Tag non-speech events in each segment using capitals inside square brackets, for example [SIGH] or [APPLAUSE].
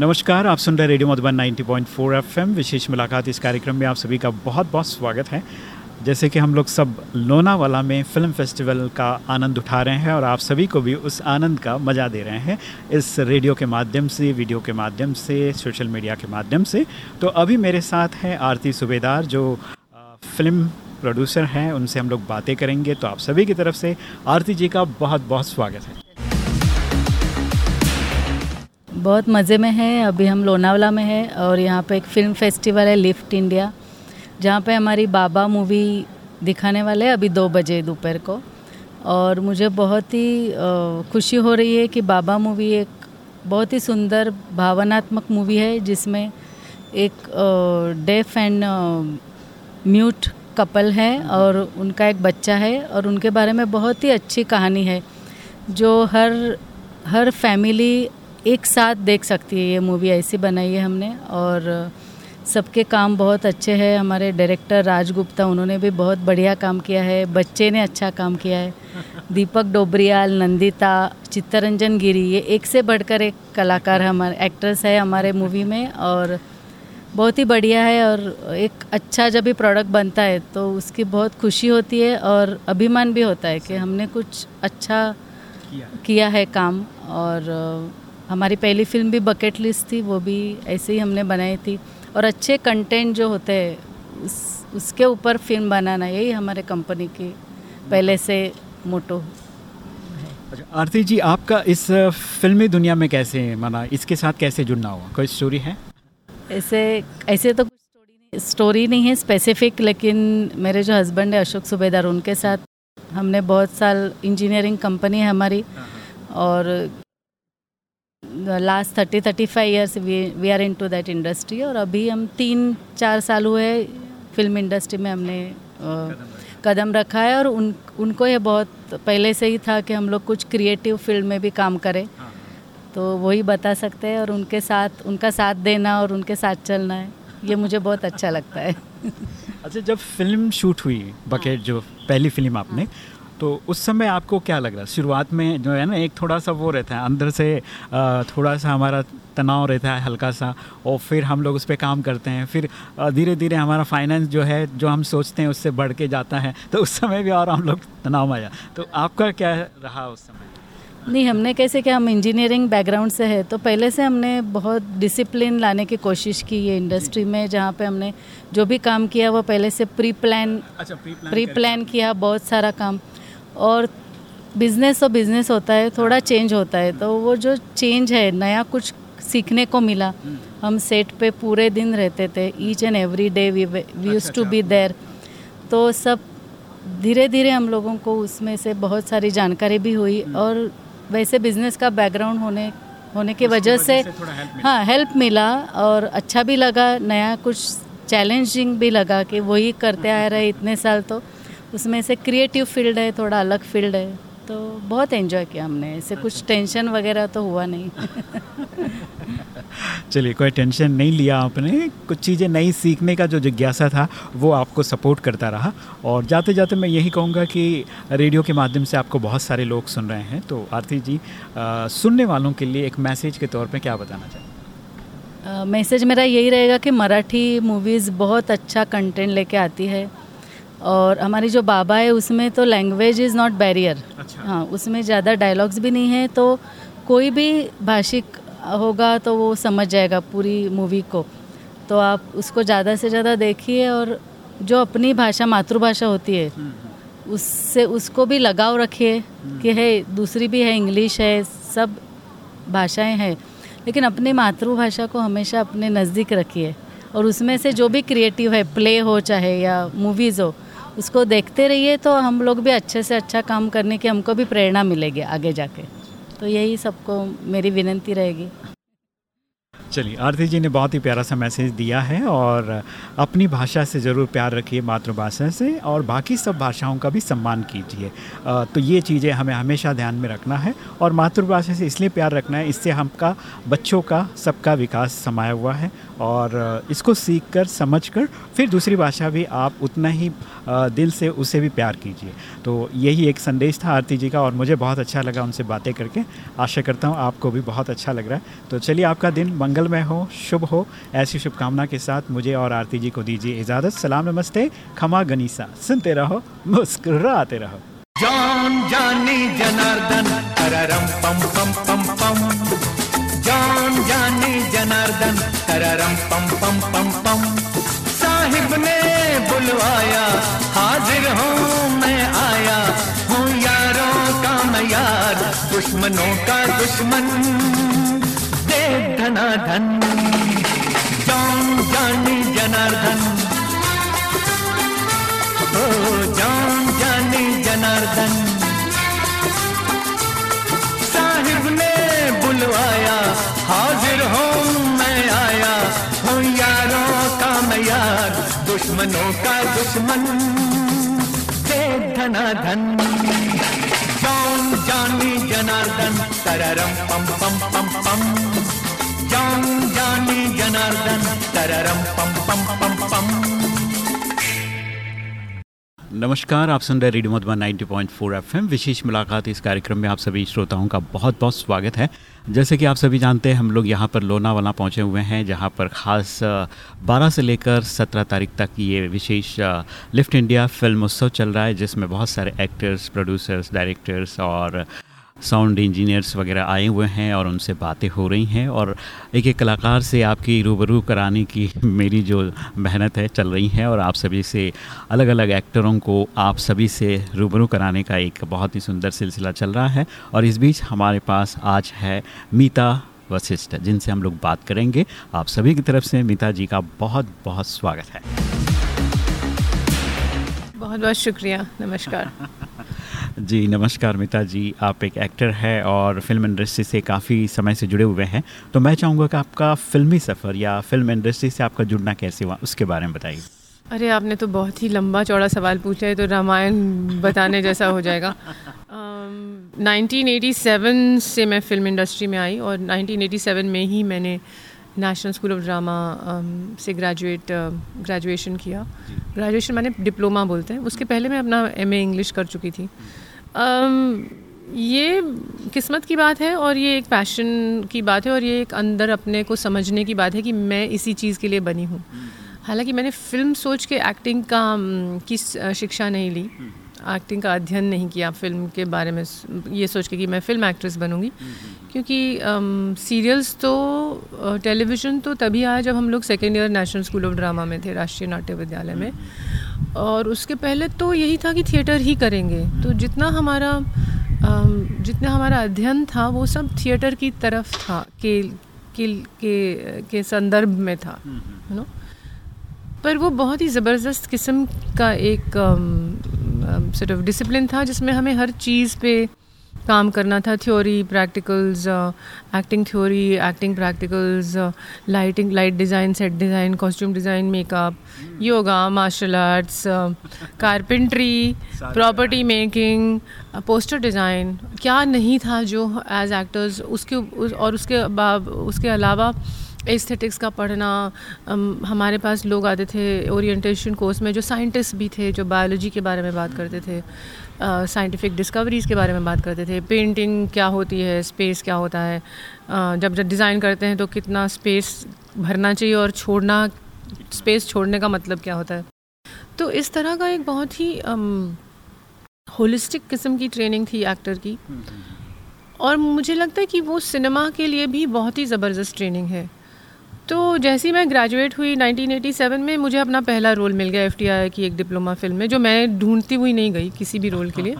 नमस्कार, आप सुन रहे रेडियो मधुबन 90.4 एफएम। विशेष मुलाकात इस कार्यक्रम में आप सभी का बहुत बहुत स्वागत है। जैसे कि हम लोग सब लोनावाला में फ़िल्म फेस्टिवल का आनंद उठा रहे हैं और आप सभी को भी उस आनंद का मज़ा दे रहे हैं इस रेडियो के माध्यम से, वीडियो के माध्यम से, सोशल मीडिया के माध्यम से। तो अभी मेरे साथ हैं आरती सूबेदार, जो फ़िल्म प्रोड्यूसर हैं, उनसे हम लोग बातें करेंगे। तो आप सभी की तरफ़ से आरती जी का बहुत बहुत स्वागत है। बहुत मज़े में है। अभी हम लोनावला में है और यहाँ पे एक फ़िल्म फेस्टिवल है लिफ्ट इंडिया जहाँ पे हमारी बाबा मूवी दिखाने वाले हैं अभी दो बजे दोपहर को। और मुझे बहुत ही खुशी हो रही है कि बाबा मूवी एक बहुत ही सुंदर, भावनात्मक मूवी है, जिसमें एक डेफ एंड म्यूट कपल है और उनका एक बच्चा है और उनके बारे में बहुत ही अच्छी कहानी है, जो हर हर फैमिली एक साथ देख सकती है ये मूवी ऐसी बनाई है हमने। और सबके काम बहुत अच्छे हैं। हमारे डायरेक्टर राज गुप्ता उन्होंने भी बहुत बढ़िया काम किया है। बच्चे ने अच्छा काम किया है। [LAUGHS] दीपक डोबरियाल नंदिता चित्तरंजन गिरी ये एक से बढ़कर एक कलाकार हमारे एक्ट्रेस है हमारे मूवी में। और बहुत ही बढ़िया है और एक अच्छा जब भी प्रोडक्ट बनता है तो उसकी बहुत खुशी होती है और अभिमान भी होता है कि हमने कुछ अच्छा किया, किया है काम। और हमारी पहली फ़िल्म भी बकेट लिस्ट थी वो भी ऐसे ही हमने बनाई थी। और अच्छे कंटेंट जो होते हैं उस उसके ऊपर फ़िल्म बनाना यही हमारे कंपनी की पहले से मोटो अच्छा आरती जी आपका इस फिल्मी दुनिया में कैसे माना इसके साथ कैसे जुड़ना हुआ? कोई स्टोरी है? ऐसे ऐसे तो कुछ स्टोरी नहीं स्टोरी नहीं है स्पेसिफिक लेकिन मेरे जो हस्बैंड है अशोक सुबेदार उनके साथ हमने बहुत साल इंजीनियरिंग कंपनी है हमारी। हाँ, हाँ। और last thirty thirty five years we are in to that industry और अभी हम तीन चार साल हुए फ़िल्म इंडस्ट्री में हमने कदम रखा है और उन उनको ये बहुत पहले से ही था कि हम लोग कुछ क्रिएटिव फ़ील्ड में भी काम करें। हाँ। तो वही बता सकते हैं और उनके साथ उनका साथ देना और उनके साथ चलना है ये मुझे बहुत अच्छा लगता है। [LAUGHS] अच्छा जब फ़िल्म शूट हुई बकेट जो पहली फ़िल्म आपने तो उस समय आपको क्या लग रहा है? शुरुआत में जो है ना एक थोड़ा सा वो रहता है अंदर से थोड़ा सा हमारा तनाव रहता है हल्का सा और फिर हम लोग उस पर काम करते हैं। फिर धीरे धीरे हमारा फाइनेंस जो है जो हम सोचते हैं उससे बढ़ के जाता है। तो उस समय भी और हम लोग तनाव में आ तो आपका क्या रहा उस समय? नहीं हमने कैसे क्या? हम इंजीनियरिंग बैकग्राउंड से है तो पहले से हमने बहुत डिसिप्लिन लाने की कोशिश की ये इंडस्ट्री में जहाँ पे हमने जो भी काम किया वो पहले से प्री प्लान अच्छा प्री प्लान, प्री प्लान किया बहुत सारा काम। और बिज़नेस तो बिज़नेस होता है थोड़ा चेंज होता है तो वो जो चेंज है नया कुछ सीखने को मिला हम सेट पे पूरे दिन रहते थे each and every day we use to be there तो सब धीरे धीरे हम लोगों को उसमें से बहुत सारी जानकारी भी हुई हम्म। और वैसे बिज़नेस का बैकग्राउंड होने होने की वजह से, से हाँ हेल्प मिला और अच्छा भी लगा नया कुछ चैलेंजिंग भी लगा कि वही करते आ रहे इतने साल तो। उसमें से क्रिएटिव फ़ील्ड है थोड़ा अलग फ़ील्ड है तो बहुत एंजॉय किया हमने। ऐसे कुछ टेंशन वगैरह तो हुआ नहीं। [LAUGHS] चलिए कोई टेंशन नहीं लिया आपने। कुछ चीज़ें नई सीखने का जो जिज्ञासा था वो आपको सपोर्ट करता रहा। और जाते जाते मैं यही कहूँगा कि रेडियो के माध्यम से आपको बहुत सारे लोग सुन रहे हैं। तो आरती जी आ, सुनने वालों के लिए एक मैसेज के तौर पर क्या बताना चाहिए मैसेज मेरा यही रहेगा कि मराठी मूवीज़ बहुत अच्छा कंटेंट लेके आती है। और हमारी जो बाबा है उसमें तो लैंग्वेज इज़ नॉट बैरियर हाँ उसमें ज़्यादा डायलॉग्स भी नहीं है तो कोई भी भाषिक होगा तो वो समझ जाएगा पूरी मूवी को तो आप उसको ज़्यादा से ज़्यादा देखिए और जो अपनी भाषा मातृभाषा होती है हम्म, हम्म। उससे उसको भी लगाव रखिए हम्म। कि है दूसरी भी है इंग्लिश है सब भाषाएँ हैं लेकिन अपनी मातृभाषा को हमेशा अपने नज़दीक रखिए और उसमें से जो भी क्रिएटिव है प्ले हो चाहे या मूवीज़ हो उसको देखते रहिए तो हम लोग भी अच्छे से अच्छा काम करने की हमको भी प्रेरणा मिलेगी आगे जाके। तो यही सबको मेरी विनंती रहेगी। चलिए, आरती जी ने बहुत ही प्यारा सा मैसेज दिया है और अपनी भाषा से ज़रूर प्यार रखिए मातृभाषा से और बाकी सब भाषाओं का भी सम्मान कीजिए। तो ये चीज़ें हमें हमेशा ध्यान में रखना है और मातृभाषा से इसलिए प्यार रखना है, इससे हमका, बच्चों का सबका विकास समाया हुआ है। और इसको सीख कर समझ कर फिर दूसरी भाषा भी आप उतना ही दिल से, उसे भी प्यार कीजिए। तो यही एक संदेश था आरती जी का और मुझे बहुत अच्छा लगा उनसे बातें करके। आशा करता हूँ आपको भी बहुत अच्छा लग रहा है। तो चलिए आपका दिन मंगलमय हो, शुभ हो, ऐसी शुभकामना के साथ मुझे और आरती जी को दीजिए इजाज़त। सलाम, नमस्ते, खमा गनीसा। सुनते रहो, मुस्कुराते रहो। जान जानी जनार्दन तररम पम पम पम पम। जान जानी जनार्दन तररम पम पम पम पम। साहिब ने बुलवाया, हाजिर हूँ मैं आया। हूँ यारों का मैं यार दुश्मनों का दुश्मन। दे धना धन जान जानी जनार्दन। ओ, जान जाने जनार्दन। दुश्मनों का दुश्मन दे धना धन जौन जानी जनार्दन, तररम पम पम पम पम। जान जानी जनार्दन, तररम पम पम पम पम। नमस्कार, आप सुन रहे रेडियो मधुबन 90.4 पॉइंट विशेष मुलाकात इस कार्यक्रम में आप सभी श्रोताओं का बहुत बहुत स्वागत है। जैसे कि आप सभी जानते हैं, हम लोग यहाँ पर लोनावाला पहुँचे हुए हैं, जहाँ पर ख़ास 12 से लेकर 17 तारीख तक ये विशेष लिफ्ट इंडिया फ़िल्म उत्सव चल रहा है, जिसमें बहुत सारे एक्टर्स, प्रोड्यूसर्स, डायरेक्टर्स और साउंड इंजीनियर्स वगैरह आए हुए हैं और उनसे बातें हो रही हैं और एक एक कलाकार से आपकी रूबरू कराने की मेरी जो मेहनत है, चल रही है और आप सभी से अलग अलग एक्टरों को आप सभी से रूबरू कराने का एक बहुत ही सुंदर सिलसिला चल रहा है और इस बीच हमारे पास आज है मीता वशिष्ठ, जिनसे हम लोग बात करेंगे। आप सभी की तरफ़ से मीता जी का बहुत बहुत स्वागत है। बहुत बहुत शुक्रिया, नमस्कार। जी नमस्कार मिता जी आप एक एक्टर हैं और फ़िल्म इंडस्ट्री से काफ़ी समय से जुड़े हुए हैं। तो मैं चाहूँगा कि आपका फिल्मी सफ़र या फ़िल्म इंडस्ट्री से आपका जुड़ना कैसे हुआ उसके बारे में बताइए। अरे आपने तो बहुत ही लंबा चौड़ा सवाल पूछा है तो रामायण बताने जैसा हो जाएगा। [LAUGHS] um, 1987 से मैं फ़िल्म इंडस्ट्री में आई और 1987 में ही मैंने नेशनल स्कूल ऑफ़ ड्रामा से ग्रेजुएट ग्रेजुएशन किया। ग्रेजुएशन मैंने डिप्लोमा बोलते हैं। उसके पहले मैं अपना एमए इंग्लिश कर चुकी थी। ये किस्मत की बात है और ये एक पैशन की बात है और ये एक अंदर अपने को समझने की बात है कि मैं इसी चीज़ के लिए बनी हूँ। हालाँकि मैंने फ़िल्म सोच के एक्टिंग का की शिक्षा नहीं ली। एक्टिंग का अध्ययन नहीं किया फ़िल्म के बारे में ये सोच के कि मैं फ़िल्म एक्ट्रेस बनूँगी। क्योंकि सीरियल्स तो टेलीविज़न तो तभी आया जब हम लोग second year national school of drama में थे, राष्ट्रीय नाट्य विद्यालय में। और उसके पहले तो यही था कि थिएटर ही करेंगे। तो जितना हमारा जितना हमारा अध्ययन था वो सब थिएटर की तरफ़ था के के के, के संदर्भ में था यू नो? पर वो बहुत ही ज़बरदस्त किस्म का एक सॉर्ट ऑफ़ डिसिप्लिन था जिसमें हमें हर चीज़ पे काम करना था theory practicals acting theory acting practicals lighting light design set design costume design makeup yoga martial arts carpentry property making poster design क्या नहीं था जो एज एक्टर्स उसके उस, और उसके उसके अलावा एस्थेटिक्स का पढ़ना हमारे पास लोग आते थे ओरिएंटेशन कोर्स में जो साइंटिस्ट भी थे जो बायोलॉजी के बारे में बात करते थे। साइंटिफिक डिस्कवरीज़ के बारे में बात करते थे। पेंटिंग क्या होती है? स्पेस क्या होता है? uh, जब जब डिज़ाइन करते हैं तो कितना स्पेस भरना चाहिए और छोड़ना स्पेस छोड़ने का मतलब क्या होता है? तो इस तरह का एक बहुत ही होलिस्टिक um, किस्म की ट्रेनिंग थी एक्टर की। और मुझे लगता है कि वो सिनेमा के लिए भी बहुत ही ज़बरदस्त ट्रेनिंग है। तो जैसे ही मैं ग्रेजुएट हुई 1987 में मुझे अपना पहला रोल मिल गया एफ़ की एक डिप्लोमा फ़िल्म में जो मैं ढूंढती हुई नहीं गई किसी भी रोल के लिए।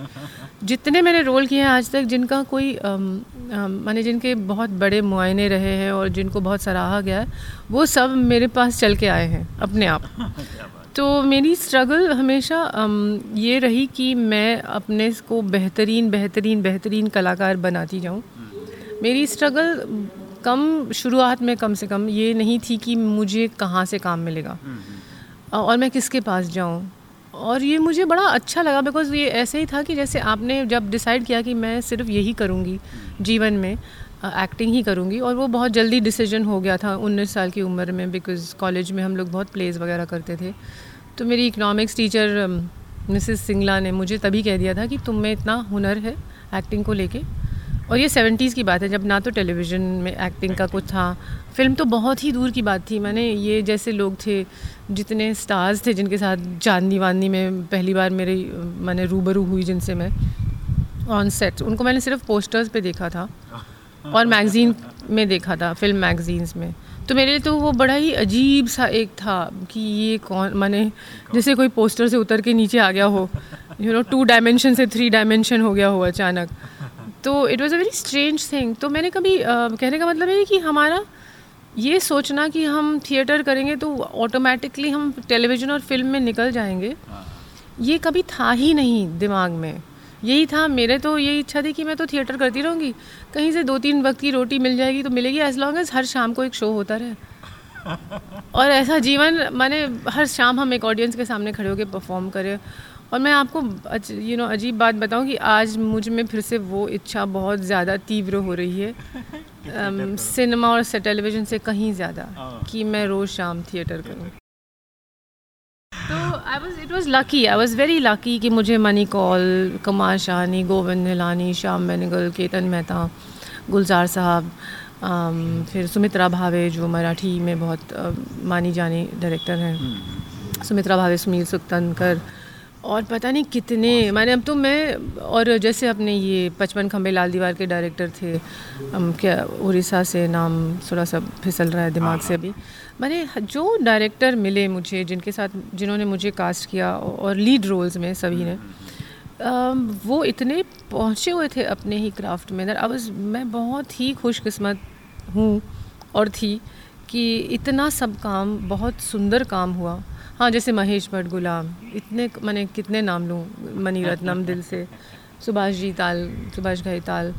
जितने मैंने रोल किए हैं आज तक जिनका कोई मैंने जिनके बहुत बड़े मुआयने रहे हैं और जिनको बहुत सराहा गया है वो सब मेरे पास चल के आए हैं अपने आप। [LAUGHS] तो मेरी स्ट्रगल हमेशा ये रही कि मैं अपने को बेहतरीन बेहतरीन बेहतरीन कलाकार बनाती जाऊँ। मेरी स्ट्रगल कम शुरुआत में कम से कम ये नहीं थी कि मुझे कहाँ से काम मिलेगा। और मैं किसके पास जाऊँ और ये मुझे बड़ा अच्छा लगा बिकॉज़ ये ऐसे ही था कि जैसे आपने जब डिसाइड किया कि मैं सिर्फ़ यही करूँगी हम्म। जीवन में एक्टिंग ही करूँगी और वो बहुत जल्दी डिसीज़न हो गया था उन्नीस साल की उम्र में बिकॉज़ कॉलेज में हम लोग बहुत प्लेज वगैरह करते थे तो मेरी इकनॉमिक्स टीचर मिसेस सिंगला ने मुझे तभी कह दिया था कि तुम में इतना हुनर है एक्टिंग को लेके और ये सेवेंटीज़ की बात है, जब ना तो टेलीविज़न में एक्टिंग का कुछ था। फ़िल्म तो बहुत ही दूर की बात थी। मैंने ये जैसे लोग थे, जितने स्टार्स थे, जिनके साथ चांदनी वांदनी में पहली बार मेरी, मैंने रूबरू हुई जिनसे मैं ऑन सेट उनको मैंने सिर्फ़ पोस्टर्स पे देखा था और मैगज़ीन में देखा था फ़िल्म मैगज़ीन्स में। तो मेरे लिए तो वो बड़ा ही अजीब सा एक था कि ये कौन, मैंने जैसे कोई पोस्टर से उतर के नीचे आ गया हो यू नो टू डायमेंशन से थ्री डायमेंशन हो गया हो अचानक। तो it was a very strange thing तो मैंने कभी uh, कहने का मतलब है कि हमारा ये सोचना कि हम थिएटर करेंगे तो ऑटोमेटिकली हम टेलीविज़न और फ़िल्म में निकल जाएँगे ये कभी था ही नहीं दिमाग में। यही था मेरे तो यही इच्छा थी कि मैं तो थिएटर करती रहूँगी। कहीं से दो तीन वक्त की रोटी मिल जाएगी तो मिलेगी एज लॉन्ग एज हर शाम को एक शो होता रहे। [LAUGHS] और ऐसा जीवन मैंने हर शाम हम एक ऑडियंस के सामने खड़े होकर परफॉर्म करें। और मैं आपको यू नो अजीब बात बताऊँ कि आज मुझमें फिर से वो इच्छा बहुत ज़्यादा तीव्र हो रही है। [LAUGHS] सिनेमा और टेलीविज़न से कहीं ज़्यादा हाँ। कि मैं रोज़ शाम थिएटर करूँ। तो I was it was lucky I was very lucky कि मुझे मनी कॉल कमाल शाहनी गोविंद हिलानी श्याम बेनिगल केतन मेहता गुलजार साहब फिर सुमित्रा भावे जो मराठी में बहुत मानी जानी डायरेक्टर हैं। हम्म। सुमित्रा भावे सुनील सुक्तनकर और पता नहीं कितने मैंने अब तो मैं और जैसे अपने ये पचपन खम्बे लाल दीवार के डायरेक्टर थे हम क्या उड़ीसा से नाम थोड़ा सा फिसल रहा है दिमाग से अभी। मैंने जो डायरेक्टर मिले मुझे जिनके साथ जिन्होंने मुझे कास्ट किया और लीड रोल्स में सभी ने वो इतने पहुँचे हुए थे अपने ही क्राफ्ट में। अब मैं बहुत ही खुशकस्मत हूँ और थी कि इतना सब काम बहुत सुंदर काम हुआ। हाँ जैसे महेश भट्ट गुलाम इतने मैंने कितने नाम लूँ मनी रत्नम दिल से सुभाष जी ताल सुभाष घाई ताल।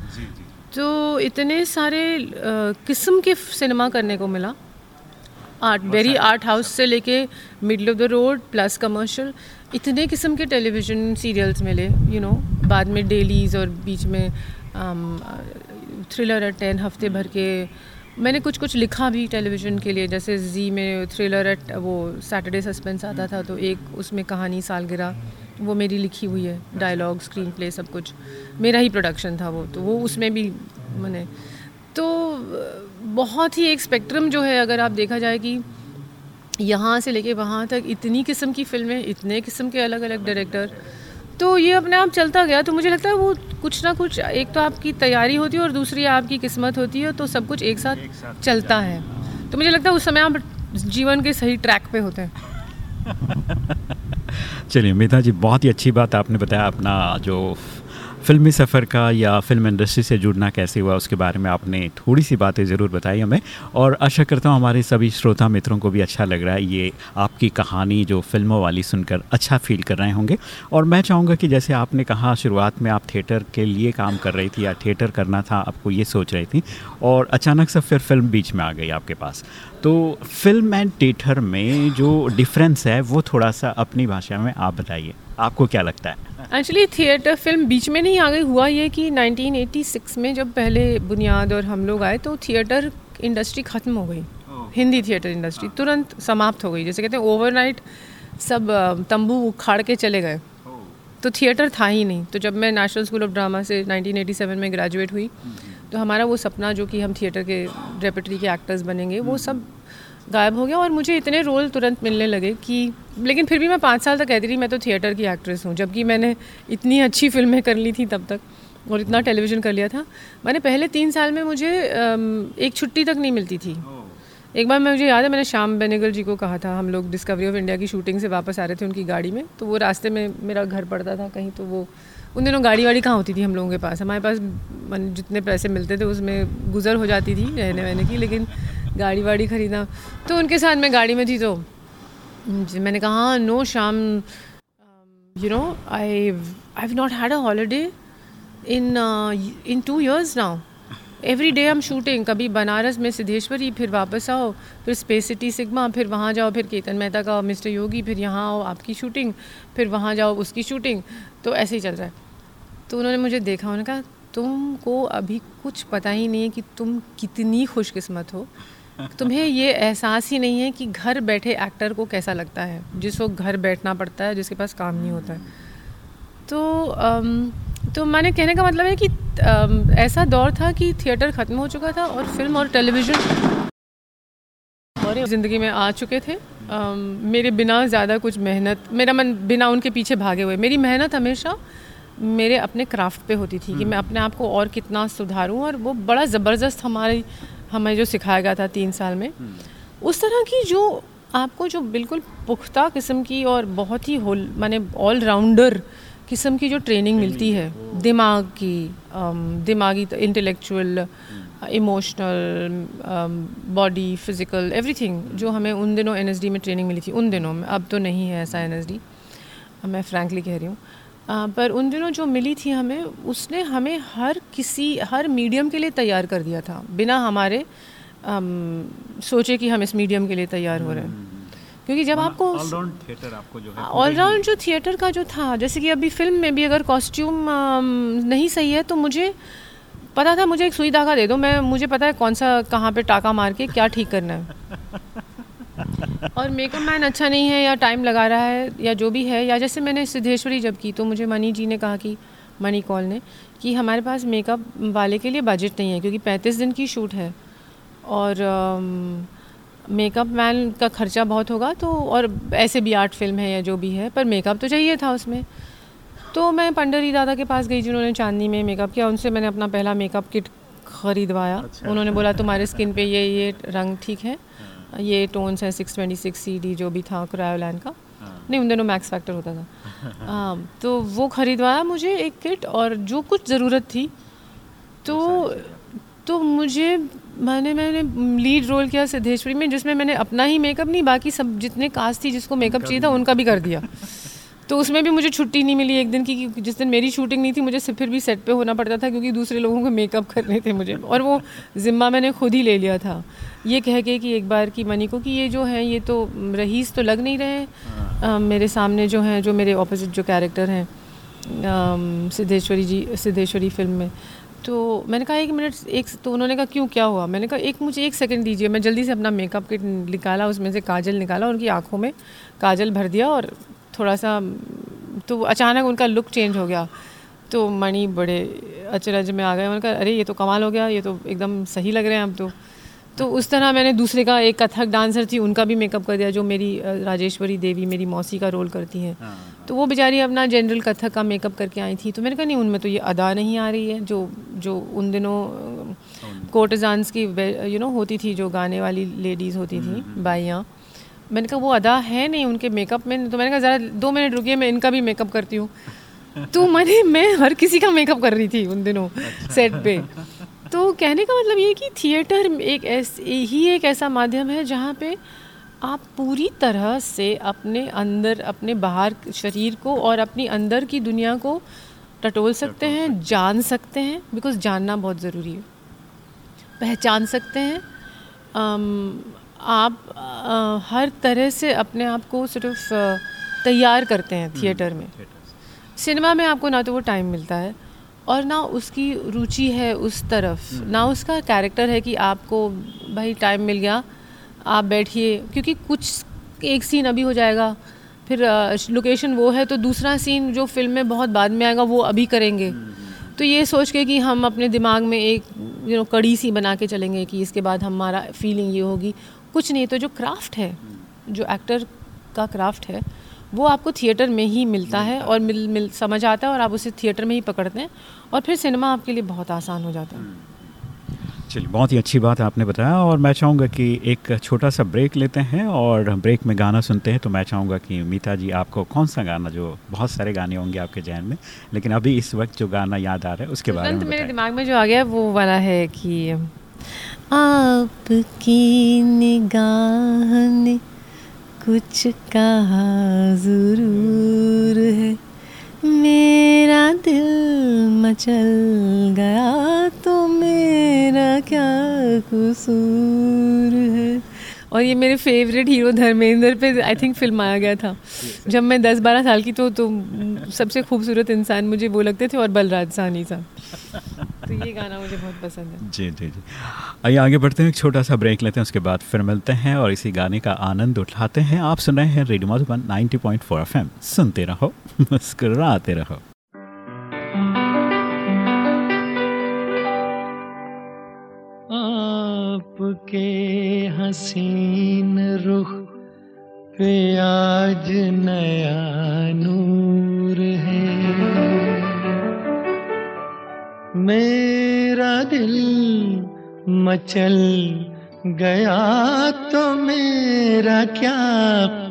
तो इतने सारे किस्म के सिनेमा करने को मिला। आर्ट वेरी आर्ट हाउस से लेके middle of the road plus commercial इतने किस्म के टेलीविज़न सीरियल्स मिले यू you नो know, बाद में डेलीज़ और बीच में थ्रिलर टेन हफ़्ते भर के मैंने कुछ कुछ लिखा भी टेलीविज़न के लिए, जैसे जी में थ्रिलर एट वो सैटरडे सस्पेंस आता था तो एक उसमें कहानी सालगिरह, वो मेरी लिखी हुई है डायलॉग स्क्रीन प्ले सब कुछ। मेरा ही प्रोडक्शन था वो तो वो उसमें भी मैंने। तो बहुत ही एक स्पेक्ट्रम जो है, अगर आप देखा जाए कि यहाँ से लेके वहाँ तक इतनी किस्म की फ़िल्में, इतने किस्म के अलग अलग डायरेक्टर तो ये अपने आप चलता गया तो मुझे लगता है वो कुछ ना कुछ एक तो आपकी तैयारी होती है और दूसरी आपकी किस्मत होती है तो सब कुछ एक साथ, एक साथ चलता है। तो मुझे लगता है उस समय आप जीवन के सही ट्रैक पे होते हैं। [LAUGHS] चलिए मेधा जी बहुत ही अच्छी बात आपने बताया अपना जो फिल्मी सफ़र का या फ़िल्म इंडस्ट्री से जुड़ना कैसे हुआ, उसके बारे में आपने थोड़ी सी बातें ज़रूर बताई हमें। और आशा करता हूँ हमारे सभी श्रोता मित्रों को भी अच्छा लग रहा है ये आपकी कहानी जो फ़िल्मों वाली सुनकर अच्छा फील कर रहे होंगे। और मैं चाहूँगा कि जैसे आपने कहा, शुरुआत में आप थिएटर के लिए काम कर रही थी या थिएटर करना था, आपको ये सोच रही थी और अचानक से फिर फ़िल्म बीच में आ गई आपके पास। तो फ़िल्म एंड थिएटर में जो डिफरेंस है, वो थोड़ा सा अपनी भाषा में आप बताइए, आपको क्या लगता है? एक्चुअली थिएटर फ़िल्म बीच में नहीं आ गई। हुआ ये कि 1986 में जब पहले बुनियाद और हम लोग आए तो थिएटर इंडस्ट्री ख़त्म हो गई। हिंदी थिएटर इंडस्ट्री तुरंत समाप्त हो गई। जैसे कहते हैं ओवरनाइट सब तंबू उखाड़ के चले गए। तो थिएटर था ही नहीं। तो जब मैं नेशनल स्कूल ऑफ़ ड्रामा से 1987 में ग्रेजुएट हुई तो हमारा वो सपना जो कि हम थिएटर के रेपटरी के एक्टर्स बनेंगे वो सब गायब हो गया और मुझे इतने रोल तुरंत मिलने लगे कि लेकिन फिर भी मैं पाँच साल तक कहती रही मैं तो थिएटर की एक्ट्रेस हूँ जबकि मैंने इतनी अच्छी फ़िल्में कर ली थी तब तक और इतना टेलीविज़न कर लिया था। मैंने पहले तीन साल में मुझे एक छुट्टी तक नहीं मिलती थी। एक बार मैं मुझे याद है मैंने श्याम बेनेगल जी को कहा था हम लोग डिस्कवरी ऑफ़ इंडिया की शूटिंग से वापस आ रहे थे उनकी गाड़ी में तो वो रास्ते में मेरा घर पड़ता था कहीं तो वो उन दिनों गाड़ी वाड़ी कहाँ होती थी हम लोगों के पास? हमारे पास जितने पैसे मिलते थे उसमें गुजर हो जाती थी रहने वहने की लेकिन गाड़ी वाड़ी ख़रीदा। तो उनके साथ मैं गाड़ी में थी तो मैंने कहा no Shyam you know I I not had a holiday in in two years now every day हम शूटिंग कभी बनारस में सिद्धेश्वरी, फिर वापस आओ, फिर स्पेस सिटी सिग्मा, फिर वहाँ जाओ, फिर केतन मेहता का, मिस्टर योगी, फिर यहाँ आओ, आपकी शूटिंग फिर वहाँ जाओ, उसकी शूटिंग तो ऐसे ही चल रहा है। तो उन्होंने मुझे देखा, उन्होंने कहा, तुमको अभी कुछ पता ही नहीं है कि तुम कितनी खुशकिस्मत हो। तुम्हें ये एहसास ही नहीं है कि घर बैठे एक्टर को कैसा लगता है? जिसको घर बैठना पड़ता है जिसके पास काम नहीं होता है। तो तो मैंने कहने का मतलब है कि ऐसा दौर था कि थिएटर ख़त्म हो चुका था और फ़िल्म और टेलीविज़न और ज़िंदगी में आ चुके थे। मेरे बिना ज़्यादा कुछ मेहनत मेरा मन बिना उनके पीछे भागे हुए। मेरी मेहनत हमेशा मेरे अपने क्राफ्ट पे होती थी कि मैं अपने आप को और कितना सुधारूं और वो बड़ा ज़बरदस्त हमारी हमें जो सिखाया गया था तीन साल में उस तरह की जो आपको जो बिल्कुल पुख्ता किस्म की और बहुत ही होल माने ऑलराउंडर किस्म की जो ट्रेनिंग मिलती है दिमाग की दिमागी intellectual emotional body physical everything जो हमें उन दिनों एनएसडी में ट्रेनिंग मिली थी उन दिनों में। अब तो नहीं है ऐसा एन मैं फ्रैंकली कह रही हूँ। पर उन दिनों जो मिली थी हमें उसने हमें हर किसी हर मीडियम के लिए तैयार कर दिया था बिना हमारे आम, सोचे कि हम इस मीडियम के लिए तैयार हो रहे हैं हम्म। क्योंकि जब आपको ऑलराउंड थिएटर आपको जो है ऑलराउंड जो थिएटर का जो था जैसे कि अभी फ़िल्म में भी अगर कॉस्ट्यूम नहीं सही है तो मुझे पता था मुझे एक सुई धागा दे दो मैं मुझे पता है कौन सा कहाँ पे टाका मार के क्या ठीक करना है [LAUGHS] और मेकअप मैन अच्छा नहीं है या टाइम लगा रहा है या जो भी है या जैसे मैंने सिद्धेश्वरी जब की तो मुझे मनी जी ने कहा कि मनी कॉल ने कि हमारे पास मेकअप वाले के लिए बजट नहीं है क्योंकि पैंतीस दिन की शूट है। और मेकअप मैन का खर्चा बहुत होगा तो और ऐसे भी आर्ट फ़िल्म है या जो भी है पर मेकअप तो चाहिए था उसमें। तो मैं पंडरी दादा के पास गई जिन्होंने चांदनी में मेकअप किया उनसे मैंने अपना पहला मेकअप किट ख़रीदवाया। अच्छा। उन्होंने बोला तुम्हारे स्किन पे ये ये रंग ठीक है ये टोन्स हैं six twenty six C D जो भी था क्रायोलैंड का। हाँ। नहीं उन दिनों मैक्स फैक्टर होता था। हाँ तो वो ख़रीदवाया मुझे एक किट और जो कुछ ज़रूरत थी तो तो मुझे मैंने मैंने लीड रोल किया सिद्धेश्वरी में जिसमें मैंने अपना ही मेकअप नहीं बाकी सब जितने कास्ट थी जिसको मेकअप चाहिए था उनका भी कर दिया। [LAUGHS] तो उसमें भी मुझे छुट्टी नहीं मिली एक दिन की क्योंकि जिस दिन मेरी शूटिंग नहीं थी मुझे फिर भी सेट पे होना पड़ता था क्योंकि दूसरे लोगों को मेकअप करने थे मुझे। और वो ज़िम्मा मैंने खुद ही ले लिया था। ये कह के कि एक बार की मनी को कि ये जो है ये तो रहीस तो लग नहीं रहे हाँ। मेरे सामने जो हैं जो मेरे ऑपोजिट जो कैरेक्टर हैं सिद्धेश्वरी जी सिद्धेश्वरी फ़िल्म में। तो मैंने कहा एक मिनट एक तो उन्होंने कहा क्यों क्या हुआ? मैंने कहा एक मुझे एक सेकंड दीजिए। मैं जल्दी से अपना मेकअप किट निकाला उसमें से काजल निकाला उनकी आँखों में काजल भर दिया और थोड़ा सा तो अचानक उनका लुक चेंज हो गया। तो मणि बड़े अचरज में आ गए। उन्होंने कहा अरे ये तो कमाल हो गया। ये तो एकदम सही लग रहे हैं अब तो। तो उस तरह मैंने दूसरे का एक कथक डांसर थी उनका भी मेकअप कर दिया जो मेरी राजेश्वरी देवी मेरी मौसी का रोल करती हैं। हाँ। तो वो बेचारी अपना जनरल कथक का मेकअप करके आई थी। तो मैंने कहा नहीं उनमें तो ये अदा नहीं आ रही है। जो जो उन दिनों कोर्टजान्स की यू नो होती थी जो गाने वाली लेडीज़ होती थी हम्म, हम्म। बाइयाँ। मैंने कहा वो अदा है नहीं उनके मेकअप में? तो मैंने कहा ज़रा दो मिनट रुकिए मैं इनका भी मेकअप करती हूँ। [LAUGHS] तो मैंने मैं हर किसी का मेकअप कर रही थी उन दिनों सेट अच्छा। पे। तो कहने का मतलब ये कि थिएटर एक ऐस ही एक ऐसा माध्यम है जहाँ पे आप पूरी तरह से अपने अंदर अपने बाहर शरीर को और अपनी अंदर की दुनिया को टटोल सकते हैं जान सकते हैं बिकॉज़ जानना बहुत ज़रूरी है। पहचान सकते हैं। आप आ, हर तरह से अपने आप को सिर्फ़ तैयार करते हैं थिएटर हम्म, में सिनेमा में आपको ना तो वो टाइम मिलता है और ना उसकी रुचि है उस तरफ़। हम्म। ना उसका कैरेक्टर है कि आपको भाई टाइम मिल गया आप बैठिए। क्योंकि कुछ एक सीन अभी हो जाएगा फिर लोकेशन वो है तो दूसरा सीन जो फ़िल्म में बहुत बाद में आएगा वो अभी करेंगे। हम्म, तो ये सोच के कि हम अपने दिमाग में एक यू नो कड़ी सी बना के चलेंगे कि इसके बाद हमारा फीलिंग ये होगी कुछ नहीं तो जो क्राफ्ट है जो एक्टर का क्राफ्ट है वो आपको थिएटर में ही मिलता है और मिल मिल समझ आता है और आप उसे थिएटर में ही पकड़ते हैं और फिर सिनेमा आपके लिए बहुत आसान हो जाता है। चलिए बहुत ही अच्छी बात आपने बताया और मैं चाहूँगा कि एक छोटा सा ब्रेक लेते हैं और ब्रेक में गाना सुनते हैं तो मैं चाहूँगा कि मीता जी आपको कौन सा गाना जो बहुत सारे गाने होंगे आपके जहन में लेकिन अभी इस वक्त जो गाना याद आ रहा है उसके बारे में मेरे दिमाग में जो आ गया वो वाला है कि आपकी निगाह ने कुछ कहा, ज़रूर है। मेरा दिल मचल गया तो मेरा क्या कसूर है? और ये मेरे फेवरेट हीरो धर्मेंद्र पे आई थिंक फ़िल्म आया गया था। जब मैं दस बारह साल की तो तो सबसे खूबसूरत इंसान मुझे वो लगते थे और बलराज साहनी साहब। तो ये गाना मुझे बहुत पसंद है। जी जी जी। आइए आगे बढ़ते हैं एक छोटा सा ब्रेक लेते हैं उसके बाद फिर मिलते हैं और इसी गाने का आनंद उठाते हैं। आप सुन रहे हैं रेडियो मधुबन 90.4 एफएम। सुनते रहो मुस्कुराते रहो। आपके हसीन रुख पे आज नया नूर है। मेरा दिल मचल गया तो मेरा क्या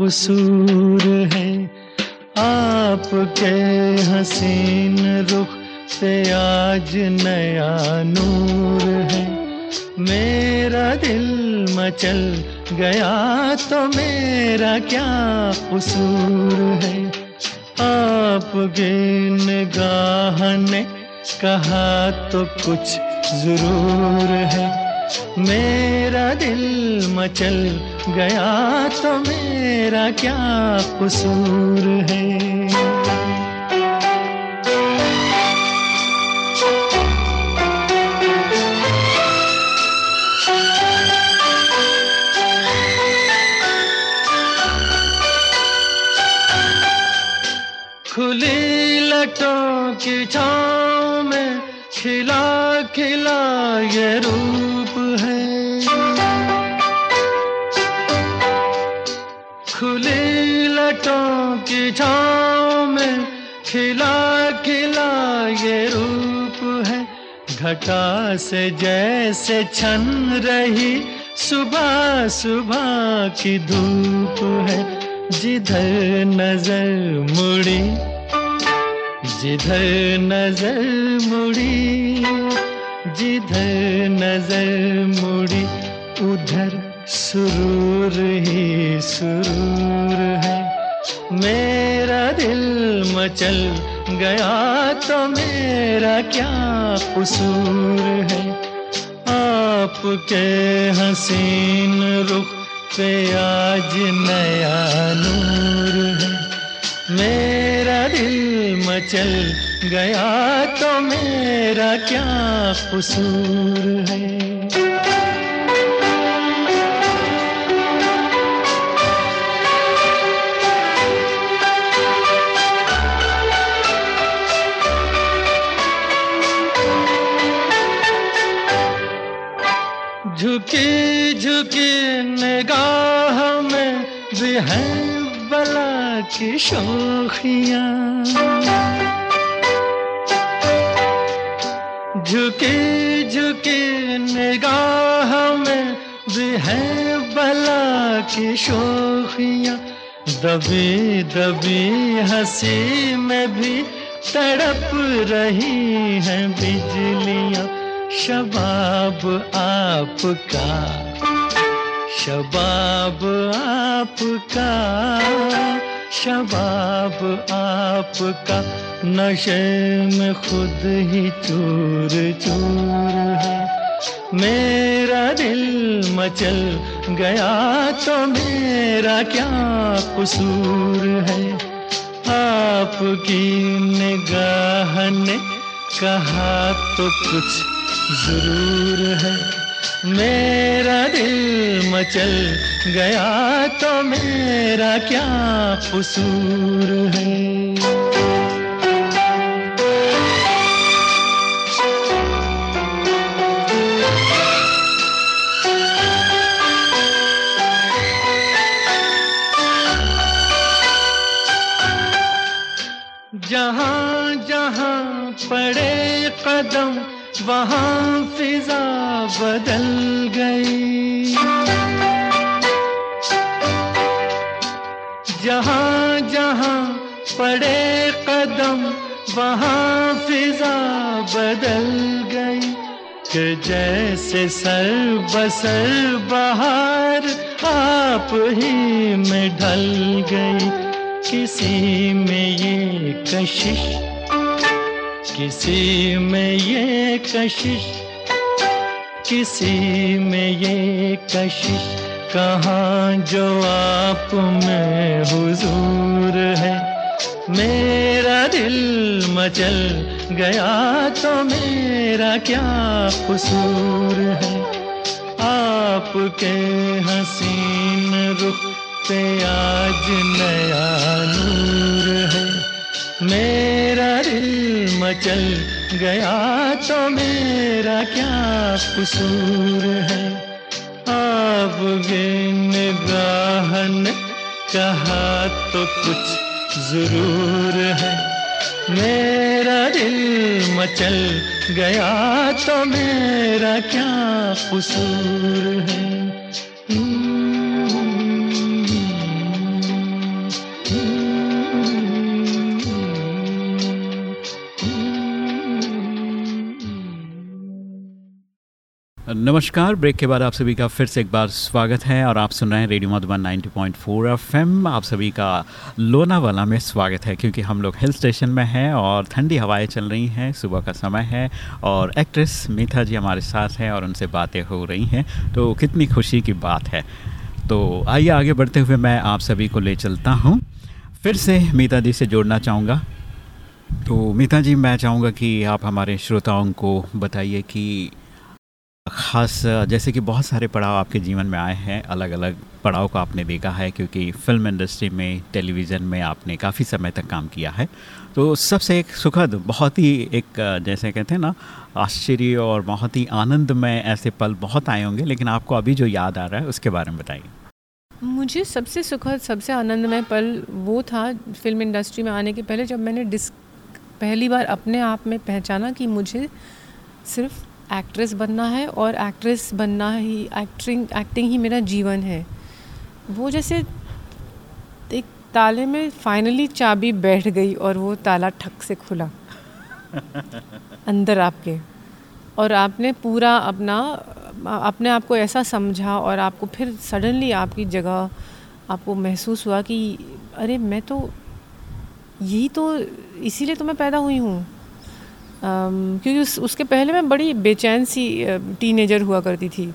कसूर है? आपके हसीन रुख पे आज नया नूर है। मेरा दिल मचल गया तो मेरा क्या कसूर है? आपके निगाह ने कहा तो कुछ ज़रूर है। मेरा दिल मचल गया तो मेरा क्या कसूर है? खुली लटों की में खिला खिला ये रूप है। खुली लटों की छाँव में खिला खिला ये रूप है। घटा से जैसे छन रही सुबह सुबह की धूप है। जिधर नज़र मुड़ी जिधर नज़र मुड़ी, जिधर नज़र मुड़ी, उधर सुरूर ही सुरूर है। मेरा दिल मचल गया तो मेरा क्या कसूर है? आपके हसीन रुख पे आज नया नूर है। मेरा दिल मचल गया तो मेरा क्या कसूर है? झुकी झुकी निगाह में भी है की शोखियाँ। झुकी झुकी निगाह में भी है बला की शोखियाँ। दबी दबी हँसी में भी तड़प रही है बिजलियाँ। शबाब आपका शबाब आपका। शबाब आपका नशे में खुद ही चूर चूर है। मेरा दिल मचल गया तो मेरा क्या कसूर है? आपकी निगाह ने कहा तो कुछ ज़रूर है। मेरा दिल मचल गया तो मेरा क्या कसूर है? जहाँ जहाँ पड़े कदम वहाँ फिजा बदल गई। जहाँ जहाँ पड़े कदम, वहाँ फिजा बदल गई। कि जैसे सर बसर बहार आप ही में ढल गई। किसी में ये कशिश किसी में ये कशिश, किसी में ये कशिश। कहाँ जो आप में हुजूर है। मेरा दिल मचल गया तो मेरा क्या कसूर है। आपके हसीन रुख पे आज नया नूर है। मेरा दिल मचल गया तो मेरा क्या कसूर है? अब निगाहन कहा तो कुछ ज़रूर है। मेरा दिल मचल गया तो मेरा क्या कसूर है? नमस्कार, ब्रेक के बाद आप सभी का फिर से एक बार स्वागत है और आप सुन रहे हैं रेडियो मधुबन 90.4 एफएम। आप सभी का लोनावाला में स्वागत है क्योंकि हम लोग हिल स्टेशन में हैं और ठंडी हवाएँ चल रही हैं, सुबह का समय है और एक्ट्रेस मीथा जी हमारे साथ हैं और उनसे बातें हो रही हैं तो कितनी खुशी की बात है। तो आइए आगे बढ़ते हुए मैं आप सभी को ले चलता हूँ। फिर से मीता जी से जोड़ना चाहूँगा। तो मीता जी, मैं चाहूँगा कि आप हमारे श्रोताओं को बताइए कि ख़ास, जैसे कि बहुत सारे पड़ाव आपके जीवन में आए हैं अलग अलग पड़ाव को आपने देखा है, क्योंकि फ़िल्म इंडस्ट्री में, टेलीविज़न में आपने काफ़ी समय तक काम किया है। तो सबसे एक सुखद, बहुत ही एक, जैसे कहते हैं ना, आश्चर्य और बहुत ही आनंद में ऐसे पल बहुत आए होंगे, लेकिन आपको अभी जो याद आ रहा है, उसके बारे में बताइए। मुझे सबसे सुखद, सबसे आनंदमय पल वो था फ़िल्म इंडस्ट्री में आने के पहले, जब मैंने डिस्क, पहली बार अपने आप में पहचाना कि मुझे सिर्फ़ एक्ट्रेस बनना है और एक्ट्रेस बनना ही एक्टिंग एक्टिंग ही मेरा जीवन है। वो जैसे एक ताले में फाइनली चाबी बैठ गई और वो ताला ठक से खुला। [LAUGHS] अंदर आपके। और आपने पूरा अपना अपने आप को ऐसा समझा और आपको फिर सडनली आपकी जगह आपको महसूस हुआ कि अरे मैं तो यही तो इसीलिए तो मैं पैदा हुई हूँ। क्योंकि उस उसके पहले मैं बड़ी बेचैन सी टीनेजर हुआ करती थी।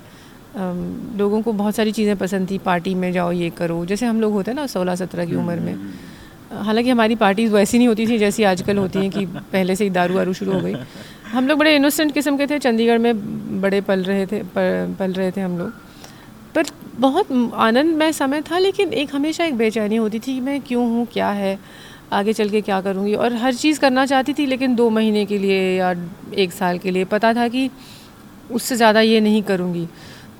लोगों को बहुत सारी चीज़ें पसंद थी पार्टी में जाओ ये करो। जैसे हम लोग होते हैं ना सोलह सत्रह की उम्र में। हम्म। हालाँकि हमारी पार्टीज़ वैसी नहीं होती थी जैसी आजकल होती हैं कि पहले से ही दारू वारू शुरू हो गई। हम लोग बड़े इनोसेंट किस्म के थे चंडीगढ़ में बड़े पल रहे थे पल रहे थे हम लोग। पर बहुत आनंदमय समय था लेकिन एक हमेशा एक बेचैनी होती थी कि मैं क्यों हूँ क्या है? आगे चल के क्या करूँगी? और हर चीज़ करना चाहती थी लेकिन दो महीने के लिए या एक साल के लिए पता था कि उससे ज़्यादा ये नहीं करूँगी।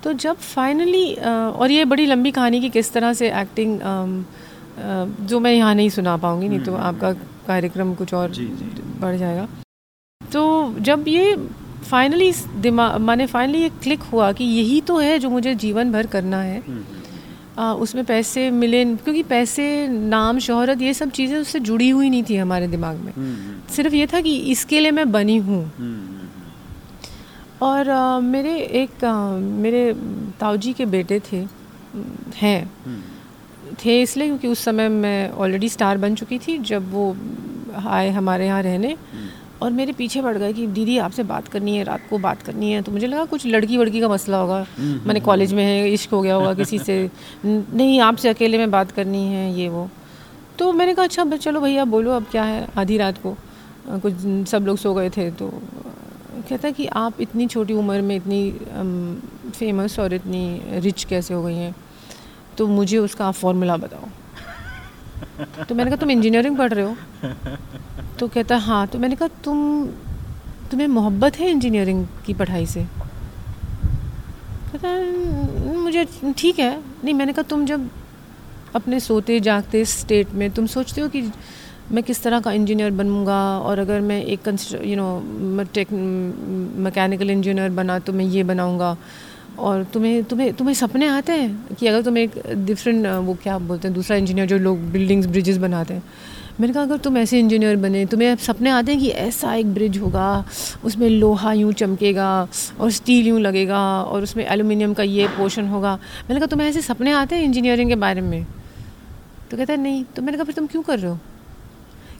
तो जब फाइनली और ये बड़ी लंबी कहानी की किस तरह से एक्टिंग जो मैं यहाँ नहीं सुना पाऊँगी नहीं तो हम्म, आपका हम्म। कार्यक्रम कुछ और जी, जी। बढ़ जाएगा। तो जब ये फाइनली दिमाग माने फाइनली ये क्लिक हुआ कि यही तो है जो मुझे जीवन भर करना है। हम्म, आ, उसमें पैसे मिले क्योंकि पैसे नाम शोहरत ये सब चीज़ें उससे जुड़ी हुई नहीं थी हमारे दिमाग में। हम्म, हम्म। सिर्फ़ ये था कि इसके लिए मैं बनी हूँ। हम्म, और आ, मेरे एक आ, मेरे ताऊजी के बेटे थे हैं। थे इसलिए क्योंकि उस समय मैं ऑलरेडी स्टार बन चुकी थी जब वो आए हमारे यहाँ रहने। और मेरे पीछे पड़ गए कि दीदी आपसे बात करनी है रात को बात करनी है। तो मुझे लगा कुछ लड़की वड़की का मसला होगा। हम्म, हम्म, मैंने कॉलेज हम्म। में है इश्क हो गया होगा किसी से। नहीं आपसे अकेले में बात करनी है ये वो। तो मैंने कहा अच्छा चलो भैया बोलो अब क्या है? आधी रात को कुछ सब लोग सो गए थे। तो कहता कि आप इतनी छोटी उम्र में इतनी फ़ेमस और इतनी रिच कैसे हो गई हैं? तो मुझे उसका फॉर्मूला बताओ। तो मैंने कहा तुम इंजीनियरिंग पढ़ रहे हो? तो कहता हाँ तो मैंने कहा, तुम, तुम्हें मोहब्बत है इंजीनियरिंग की पढ़ाई से? कहता मुझे ठीक है। नहीं, मैंने कहा, तुम जब अपने सोते जागते स्टेट में, तुम सोचते हो कि मैं किस तरह का इंजीनियर बनूँगा और अगर मैं एक you know take mechanical engineer बना तो मैं ये बनाऊँगा। और तुम्हें तुम्हें तुम्हें सपने आते हैं कि अगर तुम एक डिफरेंट वो क्या बोलते हैं, दूसरा इंजीनियर जो लोग बिल्डिंग्स ब्रिजेस बनाते हैं। मैंने कहा, अगर तुम ऐसे इंजीनियर बने, तुम्हें सपने आते हैं कि ऐसा एक ब्रिज होगा, उसमें लोहा यूँ चमकेगा और स्टील यूँ लगेगा और उसमें एलुमिनियम का ये पोर्शन होगा। मैंने कहा, तुम्हें ऐसे सपने आते हैं इंजीनियरिंग के बारे में? तो कहता है, नहीं। तो मैंने कहा, फिर तुम क्यों कर रहे हो?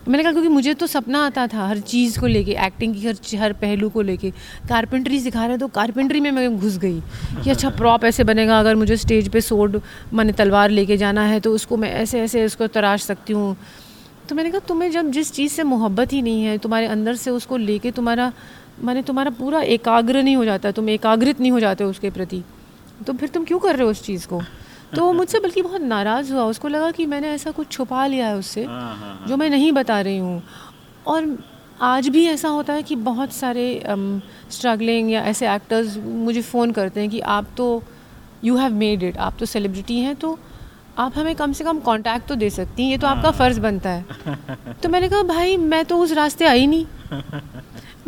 मैंने कहा, क्योंकि मुझे तो सपना आता था हर चीज़ को लेके एक्टिंग की, हर हर पहलू को लेके। कारपेंट्री सिखा रहे तो कारपेंट्री में मैं घुस गई कि अच्छा प्रॉप ऐसे बनेगा, अगर मुझे स्टेज पे सोड मैंने तलवार लेके जाना है तो उसको मैं ऐसे ऐसे उसको तराश सकती हूँ। तो मैंने कहा तुम्हें जब जिस चीज़ से मोहब्बत ही नहीं है तुम्हारे अंदर से उसको लेके तुम्हारा माने तुम्हारा पूरा एकाग्र नहीं हो जाता तुम एकाग्रित नहीं हो जाते उसके प्रति तो फिर तुम क्यों कर रहे हो उस चीज़ को? तो वो मुझसे बल्कि बहुत नाराज़ हुआ। उसको लगा कि मैंने ऐसा कुछ छुपा लिया है उससे हाँ, हाँ, हाँ। जो मैं नहीं बता रही हूँ। और आज भी ऐसा होता है कि बहुत सारे स्ट्रगलिंग या ऐसे एक्टर्स मुझे फ़ोन करते हैं कि आप तो यू हैव मेड इट आप तो सेलिब्रिटी हैं तो आप हमें कम से कम कांटेक्ट तो दे सकती हैं ये तो हाँ। आपका फ़र्ज़ बनता है। तो मैंने कहा भाई मैं तो उस रास्ते आई नहीं।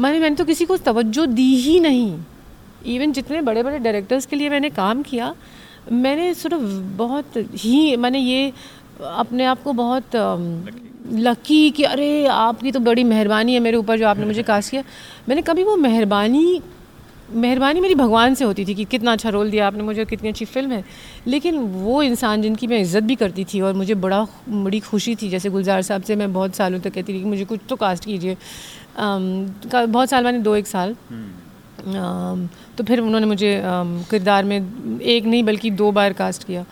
मैंने मैंने तो किसी को तवज्जो दी ही नहीं। इवन जितने बड़े बड़े डायरेक्टर्स के लिए मैंने काम किया मैंने सिर्फ़ बहुत ही मैंने ये अपने आप को बहुत लकी कि अरे आपकी तो बड़ी मेहरबानी है मेरे ऊपर जो आपने मुझे कास्ट किया। मैंने कभी वो मेहरबानी मेहरबानी मेरी भगवान से होती थी कि कितना अच्छा रोल दिया आपने मुझे कितनी अच्छी फ़िल्म है। लेकिन वो इंसान जिनकी मैं इज़्ज़त भी करती थी और मुझे बड़ा बड़ी खुशी थी जैसे गुलजार साहब से मैं बहुत सालों तक कहती थी कि मुझे कुछ तो कास्ट कीजिए। बहुत साल मैंने दो एक साल। हम्म। तो फिर उन्होंने मुझे किरदार में एक नहीं बल्कि दो बार कास्ट किया।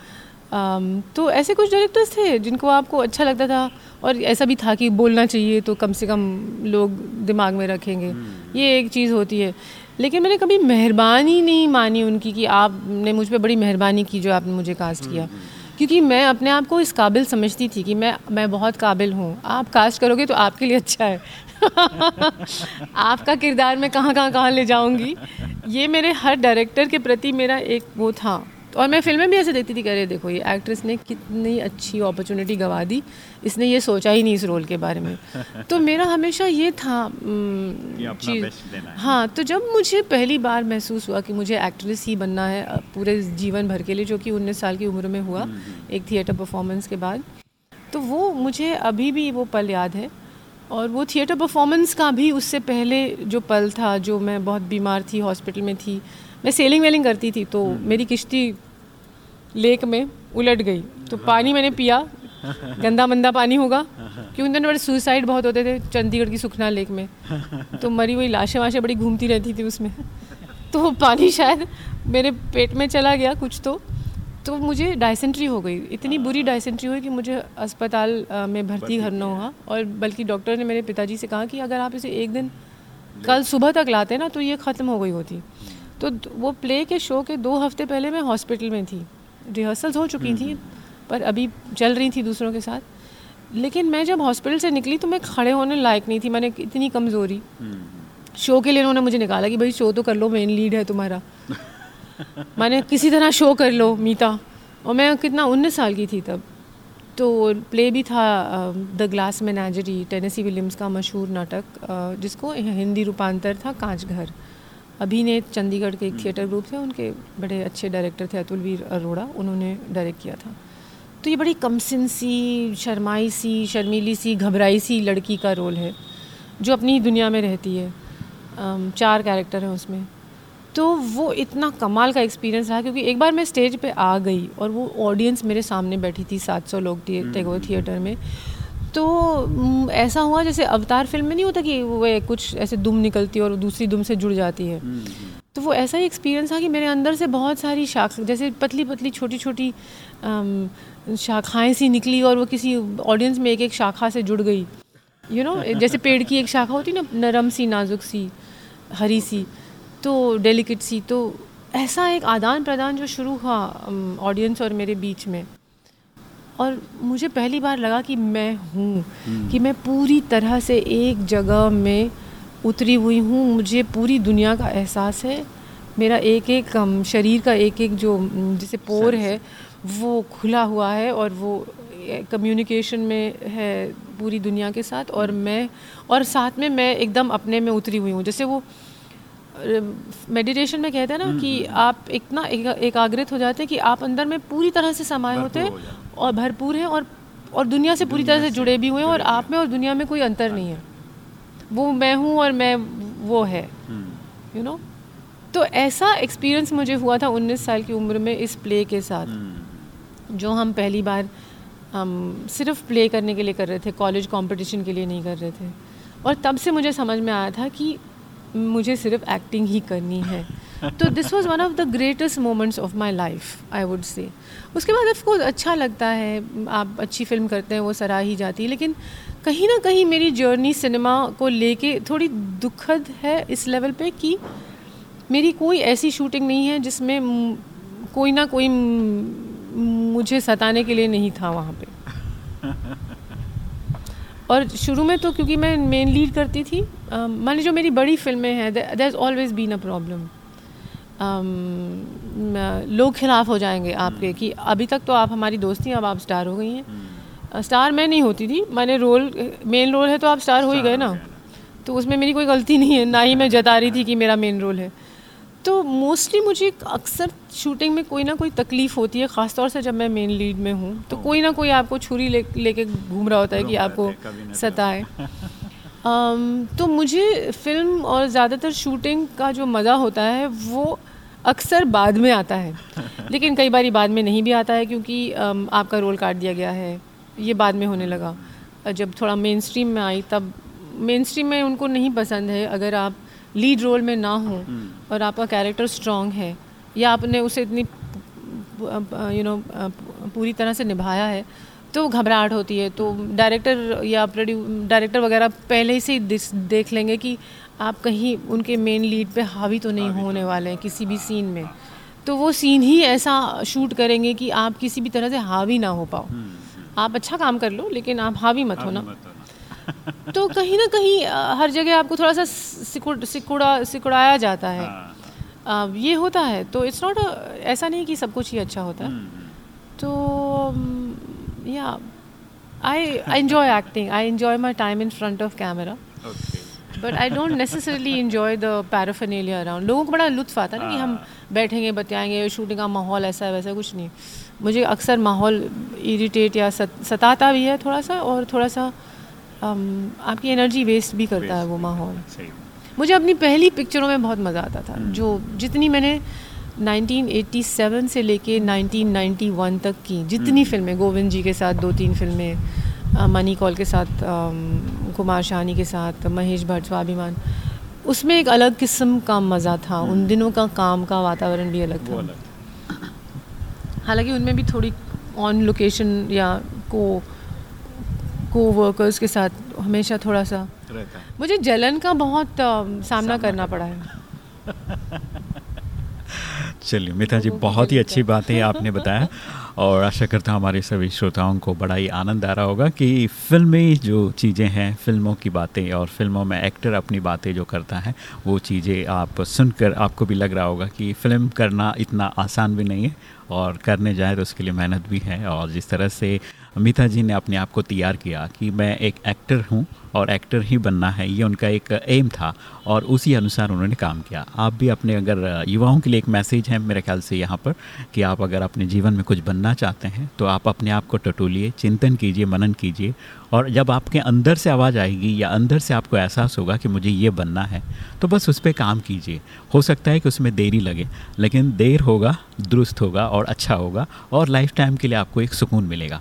तो ऐसे कुछ डायरेक्टर्स थे जिनको आपको अच्छा लगता था और ऐसा भी था कि बोलना चाहिए तो कम से कम लोग दिमाग में रखेंगे। हम्म। ये एक चीज़ होती है। लेकिन मैंने कभी मेहरबानी नहीं मानी उनकी कि आपने मुझ पर बड़ी मेहरबानी की जो आपने मुझे कास्ट किया। हम्म, क्योंकि मैं अपने आप को इस काबिल समझती थी कि मैं मैं बहुत काबिल हूँ। आप कास्ट करोगे तो आपके लिए अच्छा है। [LAUGHS] आपका किरदार मैं कहाँ कहाँ कहाँ ले जाऊँगी? ये मेरे हर डायरेक्टर के प्रति मेरा एक वो था। और मैं फ़िल्में भी ऐसे देखती थी कह रहे देखो ये एक्ट्रेस ने कितनी अच्छी अपॉर्चुनिटी गवा दी। इसने ये सोचा ही नहीं इस रोल के बारे में। [LAUGHS] तो मेरा हमेशा ये था चीज़ हाँ। तो जब मुझे पहली बार महसूस हुआ कि मुझे एक्ट्रेस ही बनना है पूरे जीवन भर के लिए जो कि उन्नीस साल की उम्र में हुआ हम्म, हम्म। एक थिएटर परफॉर्मेंस के बाद तो वो मुझे अभी भी वो पल याद है। और वो थिएटर परफॉर्मेंस का भी उससे पहले जो पल था जो मैं बहुत बीमार थी हॉस्पिटल में थी मैं सेलिंग वेलिंग करती थी तो हम्म। मेरी किश्ती लेक में उलट गई। तो पानी मैंने पिया। गंदा मंदा पानी होगा। क्योंकि उन दिनों सुसाइड बहुत होते थे चंडीगढ़ की सुखना लेक में। तो मरी हुई लाशें वाशें बड़ी घूमती रहती थी उसमें। तो वो पानी शायद मेरे पेट में चला गया कुछ तो। तो मुझे डायसेंट्री हो गई। इतनी बुरी डायसेंट्री हुई कि मुझे अस्पताल में भर्ती करना हुआ। और बल्कि डॉक्टर ने मेरे पिताजी से कहा कि अगर आप इसे एक दिन कल सुबह तक लाते ना तो ये ख़त्म हो गई होती। तो वो प्ले के शो के दो हफ़्ते पहले मैं हॉस्पिटल में थी। रिहर्सल्स हो चुकी थी पर अभी चल रही थी दूसरों के साथ। लेकिन मैं जब हॉस्पिटल से निकली तो मैं खड़े होने लायक नहीं थी मैंने इतनी कमज़ोरी। शो के लिए उन्होंने मुझे निकाला कि भाई शो तो कर लो मेन लीड है तुम्हारा। [LAUGHS] मैंने किसी तरह शो कर लो मीता। और मैं कितना उन्नीस साल की थी तब। तो प्ले भी था The Glass Menagerie Tennessee Williams का मशहूर नाटक जिसको हिंदी रूपांतर था कांच घर। अभिनेत चंडीगढ़ के एक थिएटर ग्रुप थे उनके बड़े अच्छे डायरेक्टर थे अतुलवीर अरोड़ा उन्होंने डायरेक्ट किया था। तो ये बड़ी कमसिन सी शर्माई सी शर्मीली सी घबराई सी लड़की का रोल है जो अपनी दुनिया में रहती है। चार कैरेक्टर हैं उसमें। तो वो इतना कमाल का एक्सपीरियंस रहा क्योंकि एक बार मैं स्टेज पे आ गई और वो ऑडियंस मेरे सामने बैठी थी 700 लोग टेगोर थिएटर में। तो ऐसा हुआ जैसे अवतार फ़िल्म में नहीं होता कि वो कुछ ऐसे दुम निकलती है और दूसरी दुम से जुड़ जाती है। हम्म, हम्म। तो वो ऐसा ही एक्सपीरियंस था कि मेरे अंदर से बहुत सारी शाख जैसे पतली पतली छोटी छोटी शाखाएँ सी निकली और वो किसी ऑडियंस में एक एक शाखा से जुड़ गई। यू you नो know, जैसे पेड़ की एक शाखा होती ना नरम सी नाजुक सी हरी सी तो डेलिकेट सी तो ऐसा एक आदान प्रदान जो शुरू हुआ ऑडियंस और मेरे बीच में। और मुझे पहली बार लगा कि मैं हूँ। कि मैं पूरी तरह से एक जगह में उतरी हुई हूँ। मुझे पूरी दुनिया का एहसास है। मेरा एक एक शरीर का एक एक जो जैसे पोर है वो खुला हुआ है और वो कम्युनिकेशन में है पूरी दुनिया के साथ और मैं और साथ में मैं एकदम अपने में उतरी हुई हूँ। जैसे वो मेडिटेशन में कहते हैं ना हम्म, कि हम्म। आप इतना एकाग्रित हो जाते हैं कि आप अंदर में पूरी तरह से समाये होते हैं। और भरपूर हैं और और दुनिया से पूरी तरह से जुड़े भी हुए हैं और आप में और दुनिया में कोई अंतर नहीं है। वो मैं हूँ और मैं वो है। You hmm. नो तो ऐसा एक्सपीरियंस मुझे हुआ था 19 साल की उम्र में इस प्ले के साथ। जो हम पहली बार हम सिर्फ़ प्ले करने के लिए कर रहे थे कॉलेज कंपटीशन के लिए नहीं कर रहे थे। और तब से मुझे समझ में आया था कि मुझे सिर्फ़ एक्टिंग ही करनी है। तो this was one of the greatest moments of my life I would say उसके बाद ऑफकोर्स अच्छा लगता है आप अच्छी फ़िल्म करते हैं वो सराह ही जाती है लेकिन कहीं ना कहीं मेरी जर्नी सिनेमा को लेके थोड़ी दुखद है इस लेवल पे कि मेरी कोई ऐसी शूटिंग नहीं है जिसमें कोई ना कोई मुझे सताने के लिए नहीं था वहाँ पे। [LAUGHS] और शुरू में तो क्योंकि मैं मेन लीड करती थी मान लीजिए जो मेरी बड़ी फ़िल्में हैं there is always been a problem लोग खिलाफ हो जाएँगे आपके कि अभी तक तो आप हमारी दोस्ती अब आप स्टार हो गई हैं। स्टार मैं नहीं होती थी मैंने रोल मेन रोल है तो आप स्टार हो ही गए ना। तो उसमें मेरी कोई गलती नहीं है ना ही मैं जता रही थी कि मेरा मेन रोल है। तो मोस्टली मुझे अक्सर शूटिंग में कोई ना कोई तकलीफ़ होती है ख़ासतौर से जब मैं मेन लीड में हूँ तो कोई ना कोई आपको छुरी ले लेके घूम रहा होता है कि आपको सताए। [LAUGHS] अम, तो मुझे फ़िल्म और ज़्यादातर शूटिंग का जो मज़ा होता है वो अक्सर बाद में आता है। [LAUGHS] लेकिन कई बार बाद में नहीं भी आता है क्योंकि अम, आपका रोल काट दिया गया है। ये बाद में होने लगा। जब थोड़ा मेन स्ट्रीम में आई तब मेन स्ट्रीम में उनको नहीं पसंद है अगर आप लीड रोल में ना हो और आपका कैरेक्टर स्ट्रॉन्ग है या आपने उसे इतनी यू नो पूरी तरह से निभाया है तो घबराहट होती है। तो डायरेक्टर या प्रोड्यू डायरेक्टर वगैरह पहले ही से ही देख लेंगे कि आप कहीं उनके मेन लीड पे हावी तो नहीं होने वाले हैं किसी भी सीन में। तो वो सीन ही ऐसा शूट करेंगे कि आप किसी भी तरह से हावी ना हो पाओ। आप अच्छा काम कर लो लेकिन आप हावी मत हो ना [LAUGHS] तो कहीं ना कहीं हर जगह आपको थोड़ा सा सिकुड़ सिकुड़ा सिकुड़ाया जाता है। अ, ये होता है। तो इट्स नॉट ऐसा नहीं कि सब कुछ ही अच्छा होता है। तो yeah I I enjoy acting I enjoy my time in front of camera but I don't necessarily enjoy the paraphernalia around लोगों को बड़ा लुत्फ आता है ना कि हम बैठेंगे बतियाएँगे शूटिंग का माहौल ऐसा है वैसा कुछ नहीं। मुझे अक्सर माहौल इरिटेट या सत, सताता भी है थोड़ा सा और थोड़ा सा um, आपकी एनर्जी वेस्ट भी करता है वो माहौल। मुझे अपनी पहली पिक्चरों में बहुत मज़ा आता था। जो जितनी मैंने 1987 से लेके 1991 तक की जितनी फ़िल्में गोविंद जी के साथ दो तीन फ़िल्में मनी कॉल के साथ कुमार शानी के साथ महेश भट्ट स्वाभिमान उसमें एक अलग किस्म का मज़ा था। उन दिनों का काम का वातावरण भी अलग था। हालाँकि उनमें भी थोड़ी ऑन लोकेशन या को को वर्कर्स के साथ हमेशा थोड़ा सा मुझे जलन का बहुत अ, सामना करना पड़ा है। चलिए मिता जी बहुत ही अच्छी बात है। आपने बताया और आशा करता हूँ हमारे सभी श्रोताओं को बड़ा ही आनंद आ रहा होगा कि फिल्मी जो चीज़ें हैं फ़िल्मों की बातें और फ़िल्मों में एक्टर अपनी बातें जो करता है वो चीज़ें आप सुनकर आपको भी लग रहा होगा कि फ़िल्म करना इतना आसान भी नहीं है और करने जाए तो उसके लिए मेहनत भी है और जिस तरह से मीता जी ने अपने आप को तैयार किया कि मैं एक एक्टर हूँ और एक्टर ही बनना है ये उनका एक एम था और उसी अनुसार उन्होंने काम किया। आप भी अपने अगर युवाओं के लिए एक मैसेज है मेरे ख्याल से यहाँ पर कि आप अगर अपने जीवन में कुछ बनना चाहते हैं तो आप अपने आप को टटोलिए चिंतन कीजिए मनन कीजिए और जब आपके अंदर से आवाज़ आएगी या अंदर से आपको एहसास होगा कि मुझे ये बनना है तो बस उस पर काम कीजिए। हो सकता है कि उसमें देरी लगे लेकिन देर होगा दुरुस्त होगा और अच्छा होगा और लाइफ टाइम के लिए आपको एक सुकून मिलेगा।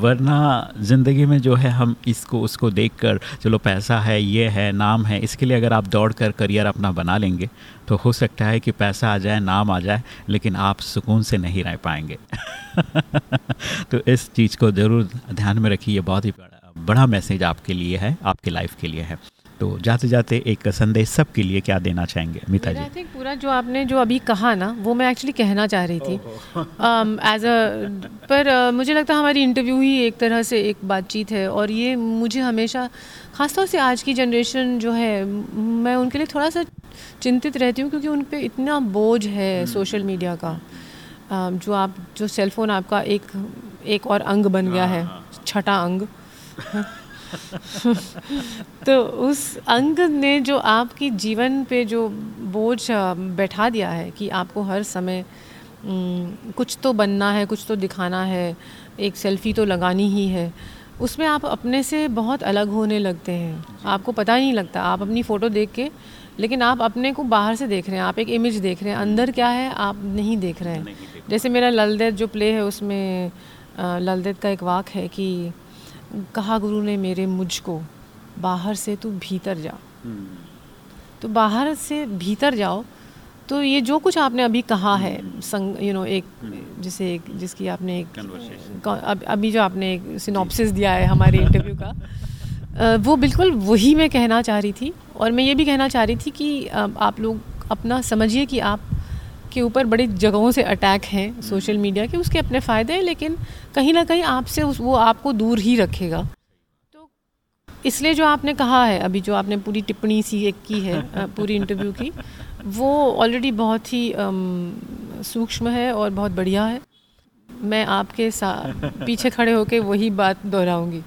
वरना ज़िंदगी में जो है हम इसको उसको देख कर चलो पैसा है, ये है, नाम है, इसके लिए अगर आप दौड़ कर करियर अपना बना लेंगे तो हो सकता है कि पैसा आ जाए, नाम आ जाए, लेकिन आप सुकून से नहीं रह पाएँगे। [LAUGHS] तो इस चीज़ को ज़रूर ध्यान में रखिए बहुत ही बड़ा मैसेज आपके लिए है, आपके लाइफ के लिए है। तो जाते जाते एक संदेश सबके लिए क्या देना चाहेंगे मीता जी आई थिंक पूरा जो आपने जो अभी कहा ना वो मैं एक्चुअली कहना चाह रही थी। एज अ [LAUGHS] पर uh, मुझे लगता है हमारी इंटरव्यू ही एक तरह से एक बातचीत है और ये मुझे हमेशा ख़ासतौर से आज की जनरेशन जो है मैं उनके लिए थोड़ा सा चिंतित रहती हूँ क्योंकि उन पर इतना बोझ है सोशल मीडिया का। Um, जो आप जो सेलफोन आपका एक एक और अंग बन गया है। छठा अंग। [LAUGHS] [LAUGHS] तो उस अंग ने जो आपकी जीवन पे जो बोझ बैठा दिया है कि आपको हर समय कुछ तो बनना है कुछ तो दिखाना है एक सेल्फी तो लगानी ही है उसमें आप अपने से बहुत अलग होने लगते हैं। आपको पता ही नहीं लगता आप अपनी फ़ोटो देख के लेकिन आप अपने को बाहर से देख रहे हैं आप एक इमेज देख रहे हैं अंदर क्या है आप नहीं देख रहे हैं। जैसे मेरा ललदेत जो प्ले है उसमें ललदेत का एक वाक है कि कहा गुरु ने मेरे मुझको बाहर से तू भीतर जा। तो बाहर से भीतर जाओ तो ये जो कुछ आपने अभी कहा है संग यू नो एक जिसे एक जिसकी आपने एक अब अभी जो आपने एक सिनॉप्सिस दिया है हमारे इंटरव्यू का [LAUGHS] वो बिल्कुल वही मैं कहना चाह रही थी और मैं ये भी कहना चाह रही थी कि आप लोग अपना समझिए कि आप के ऊपर बड़ी जगहों से अटैक हैं सोशल मीडिया के उसके अपने फ़ायदे हैं लेकिन कहीं ना कहीं आपसे वो आपको दूर ही रखेगा। तो इसलिए जो आपने कहा है अभी जो आपने पूरी टिप्पणी सी एक की है पूरी इंटरव्यू की [LAUGHS] वो ऑलरेडी बहुत ही सूक्ष्म है और बहुत बढ़िया है। मैं आपके साथ पीछे खड़े होकर वही बात दोहराऊँगी।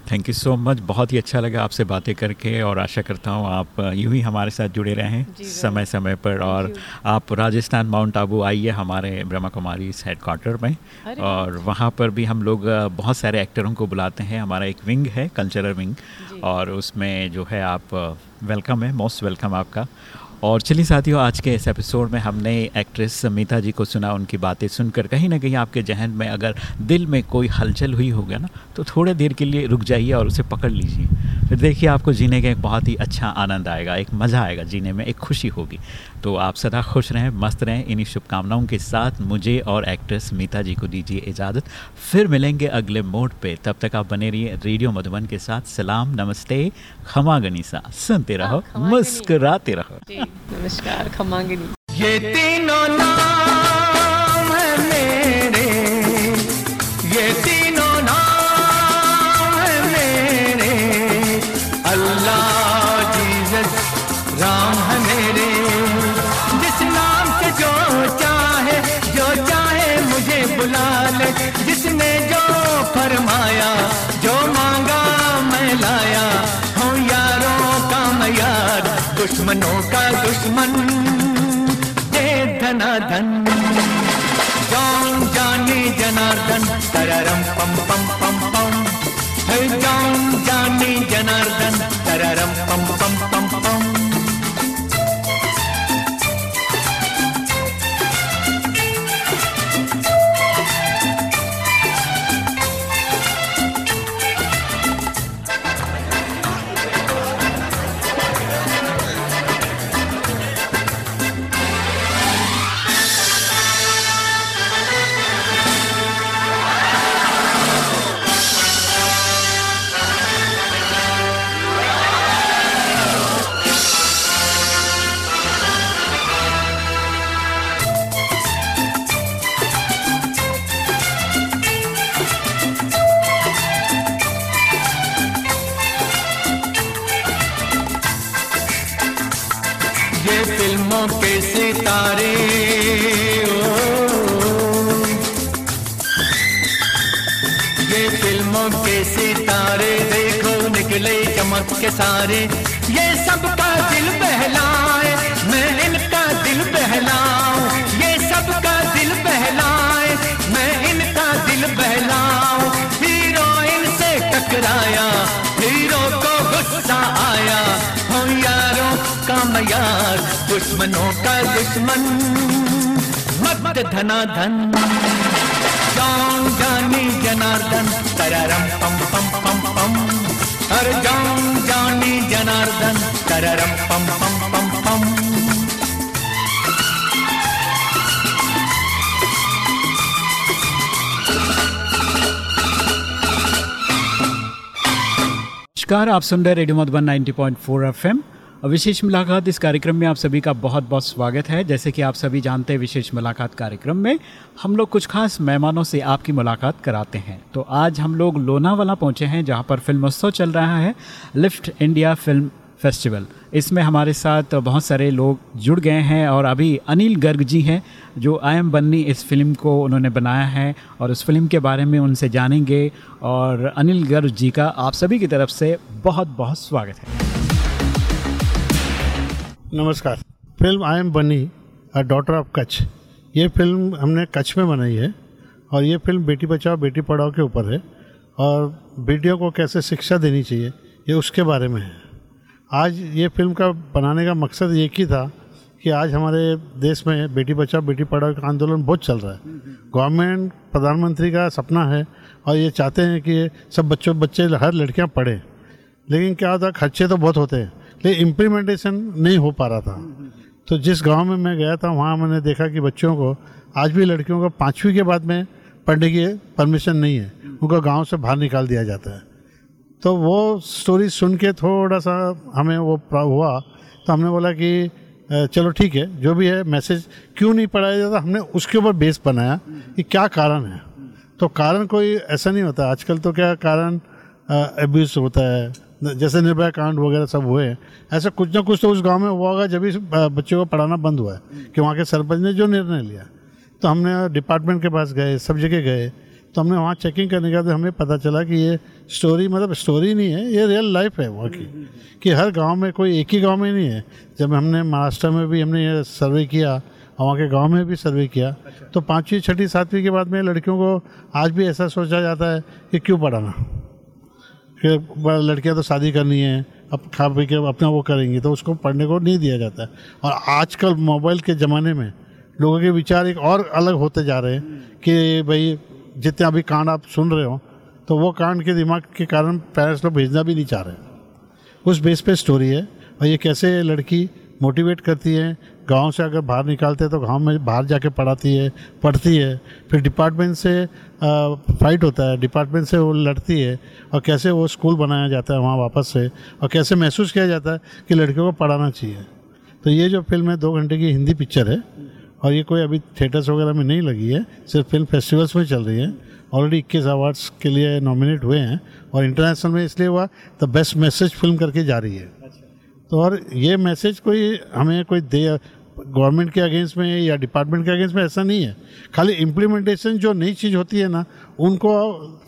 थैंक यू सो मच बहुत ही अच्छा लगा आपसे बातें करके और आशा करता हूँ आप यूँ ही हमारे साथ जुड़े रहें समय समय पर और आप राजस्थान माउंट आबू आइए हमारे ब्रह्मा कुमारी हेड क्वार्टर में और वहाँ पर भी हम लोग बहुत सारे एक्टरों को बुलाते हैं। हमारा एक विंग है कल्चरल विंग और उसमें जो है आप वेलकम है मोस्ट वेलकम आपका। और चलिए साथियों, आज के इस एपिसोड में हमने एक्ट्रेस समीता जी को सुना, उनकी बातें सुनकर। कहीं ना कहीं आपके जहन में अगर दिल में कोई हलचल हुई हो गया ना तो थोड़े देर के लिए रुक जाइए और उसे पकड़ लीजिए। फिर देखिए, आपको जीने का एक बहुत ही अच्छा आनंद आएगा, एक मज़ा आएगा जीने में, एक खुशी होगी। तो आप सदा खुश रहें मस्त रहें। इन्हीं शुभकामनाओं के साथ मुझे और एक्ट्रेस मीता जी को दीजिए इजाज़त। फिर मिलेंगे अगले मोड पे। तब तक आप बने रहिए रेडियो मधुबन के साथ। सलाम नमस्ते खमा गनीसा। सुनते रहो खमा मुस्कुराते रहो। नमस्कार खमा ये तीनों नाम दुश्मन दे धना धन जौन जाने जनार्दन, तररम पम पम पम पम। है जाने जानी जनार्दन, तररम पम पम चमक के सारे। ये सबका दिल बहलाए, मैं इनका दिल बहलाऊं। ये सबका दिल बहलाए, मैं इनका दिल बहलाऊं। हीरोइन से टकराया, हीरो को गुस्सा आया। हो यारों का मैं यार दुश्मनों का दुश्मन। मत धना धन जान जानी जनार्दन, तररम, पम पम पम पम। हर जान जानी जनार्दन तररम पम पम पम पम। नमस्कार, आप सुन रहे रेडियो मधुबन 90.4 एफएम। विशेष मुलाकात इस कार्यक्रम में आप सभी का बहुत बहुत स्वागत है। जैसे कि आप सभी जानते हैं विशेष मुलाकात कार्यक्रम में हम लोग कुछ खास मेहमानों से आपकी मुलाकात कराते हैं। तो आज हम लोग लोनावाला पहुँचे हैं, जहाँ पर फिल्मोत्सव चल रहा है, लिफ्ट इंडिया फ़िल्म फेस्टिवल। इसमें हमारे साथ बहुत सारे लोग जुड़ गए हैं और अभी अनिल गर्ग जी हैं, जो आई एम बन्नी इस फ़िल्म को उन्होंने बनाया है और उस फ़िल्म के बारे में उनसे जानेंगे। और अनिल गर्ग जी का आप सभी की तरफ़ से बहुत बहुत स्वागत है। नमस्कार। फ़िल्म आई एम बनी, अ डॉटर ऑफ़ कच्छ। ये फ़िल्म हमने कच्छ में बनाई है और ये फ़िल्म बेटी बचाओ, बेटी पढ़ाओ के ऊपर है और बेटियों को कैसे शिक्षा देनी चाहिए, ये उसके बारे में है। आज ये फ़िल्म का बनाने का मकसद एक ही था कि आज हमारे देश में बेटी बचाओ, बेटी पढ़ाओ का आंदोलन बहुत चल रहा है। गवर्नमेंट, प्रधानमंत्री का सपना है और ये चाहते हैं कि सब बच्चों, बच्चे, हर लड़कियाँ पढ़ें। लेकिन क्या होता है खर्चे तो बहुत होते हैं। लेकिन इम्प्लीमेंटेशन नहीं हो पा रहा था। तो जिस गाँव में मैं गया था, वहाँ मैंने देखा कि बच्चों को, आज भी लड़कियों को पाँचवीं के बाद में पढ़ने की परमिशन नहीं है। उनको गाँव से बाहर निकाल दिया जाता है। तो वो स्टोरी सुन के थोड़ा सा हमें वो हुआ। तो हमने बोला कि चलो ठीक है, जो भी है मैसेज क्यों नहीं पढ़ाया जाता? हमने उसके ऊपर बेस बनाया कि क्या कारण है। तो कारण कोई ऐसा नहीं होता। आजकल तो क्या कारण एब्यूज होता है जैसे निर्भया कांड वगैरह सब हुए, ऐसा कुछ ना कुछ तो उस गाँव में हुआ होगा जब भी बच्चों को पढ़ाना बंद हुआ है, कि वहाँ के सरपंच ने जो निर्णय लिया। तो हमने डिपार्टमेंट के पास गए, सब जगह गए तो हमने वहाँ चेकिंग करने के बाद हमें पता चला कि ये स्टोरी मतलब स्टोरी नहीं है, ये रियल लाइफ है वहाँ की। कि हर गाँव में कोई एक ही गाँव में नहीं है। जब हमने महाराष्ट्र में भी हमने ये सर्वे किया वहाँ के गाँव में भी सर्वे किया तो पाँचवीं, छठी, सातवीं के बाद में लड़कियों को आज भी ऐसा सोचा जाता है कि क्यों पढ़ाना? कि लड़कियाँ तो शादी करनी है, अब खा पी के अपना वो करेंगी तो उसको पढ़ने को नहीं दिया जाता। है और आजकल मोबाइल के ज़माने में लोगों के विचार एक और अलग होते जा रहे हैं कि भाई, जितने अभी कांड आप सुन रहे हो तो वो कांड के दिमाग के कारण पेरेंट्स लोग भेजना भी नहीं चाह रहे। उस बेस पे स्टोरी है और ये कैसे लड़की मोटिवेट करती है गाँव से अगर बाहर निकालते हैं तो गाँव में बाहर जाके पढ़ाती है पढ़ती है। फिर डिपार्टमेंट से फाइट होता है। डिपार्टमेंट से वो लड़ती है और कैसे वो स्कूल बनाया जाता है वहाँ वापस से और कैसे महसूस किया जाता है कि लड़कियों को पढ़ाना चाहिए। तो ये जो फ़िल्म है दो घंटे की हिंदी पिक्चर है और ये कोई अभी थिएटर्स वगैरह में नहीं लगी है सिर्फ़ फ़िल्म फेस्टिवल्स में चल रही है। ऑलरेडी इक्कीस अवार्ड्स के लिए नॉमिनेट हुए हैं और इंटरनेशनल में इसलिए हुआ द बेस्ट मैसेज फ़िल्म करके जा रही है। तो और ये मैसेज कोई हमें कोई दे गवर्नमेंट के अगेंस्ट में या डिपार्टमेंट के अगेंस्ट में, ऐसा नहीं है खाली इम्प्लीमेंटेशन जो नई चीज़ होती है ना, उनको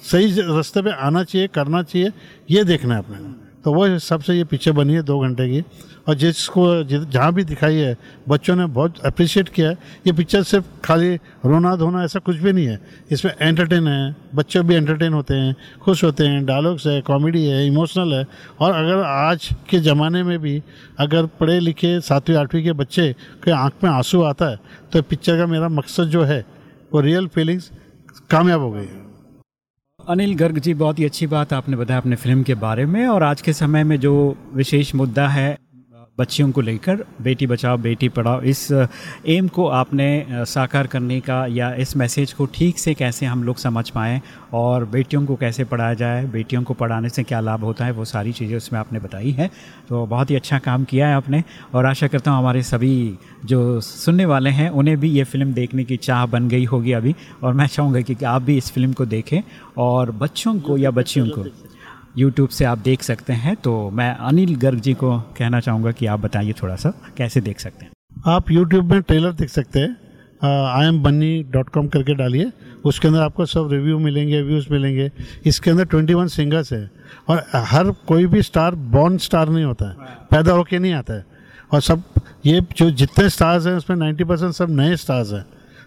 सही रास्ते पे आना चाहिए, करना चाहिए, ये देखना है अपने। तो वो हिसाब से ये पिक्चर बनी है दो घंटे की। और जिसको जहाँ भी दिखाई है, बच्चों ने बहुत अप्रिशिएट किया है। ये पिक्चर सिर्फ़ खाली रोना धोना ऐसा कुछ भी नहीं है। इसमें एंटरटेन है, बच्चे भी एंटरटेन होते हैं, खुश होते हैं डायलॉग्स है कॉमेडी है इमोशनल है। और अगर आज के ज़माने में भी अगर पढ़े लिखे सातवीं, आठवीं के बच्चे के आँख में आँसू आता है तो पिक्चर का मेरा मकसद जो है, वो रियल फीलिंग्स कामयाब हो गई है। अनिल गर्ग जी, बहुत ही अच्छी बात आपने बताया अपने फ़िल्म के बारे में और आज के समय में जो विशेष मुद्दा है बच्चियों को लेकर, बेटी बचाओ, बेटी पढ़ाओ, इस एम को आपने साकार करने का या इस मैसेज को ठीक से कैसे हम लोग समझ पाएँ और बेटियों को कैसे पढ़ाया जाए, बेटियों को पढ़ाने से क्या लाभ होता है, वो सारी चीज़ें उसमें आपने बताई हैं। तो बहुत ही अच्छा काम किया है आपने और आशा करता हूँ हमारे सभी जो सुनने वाले हैं, उन्हें भी ये फ़िल्म देखने की चाह बन गई होगी अभी और मैं चाहूँगा कि कि आप भी इस फ़िल्म को देखें और बच्चों को या बच्चियों को यूट्यूब से आप देख सकते हैं। तो मैं अनिल गर्ग जी को कहना चाहूँगा कि आप बताइए थोड़ा सा कैसे देख सकते हैं? आप यूट्यूब में ट्रेलर देख सकते हैं। I am Bunny dot com करके डालिए। उसके अंदर आपको सब रिव्यू मिलेंगे व्यूज़ मिलेंगे। इसके अंदर ट्वेंटी वन सिंगर्स है। और हर कोई भी स्टार बॉर्न स्टार नहीं होता है। पैदा होके नहीं आता है। और सब ये जो जितने स्टार्स हैं उसमें नाइन्टी परसेंट सब नए स्टार्स हैं।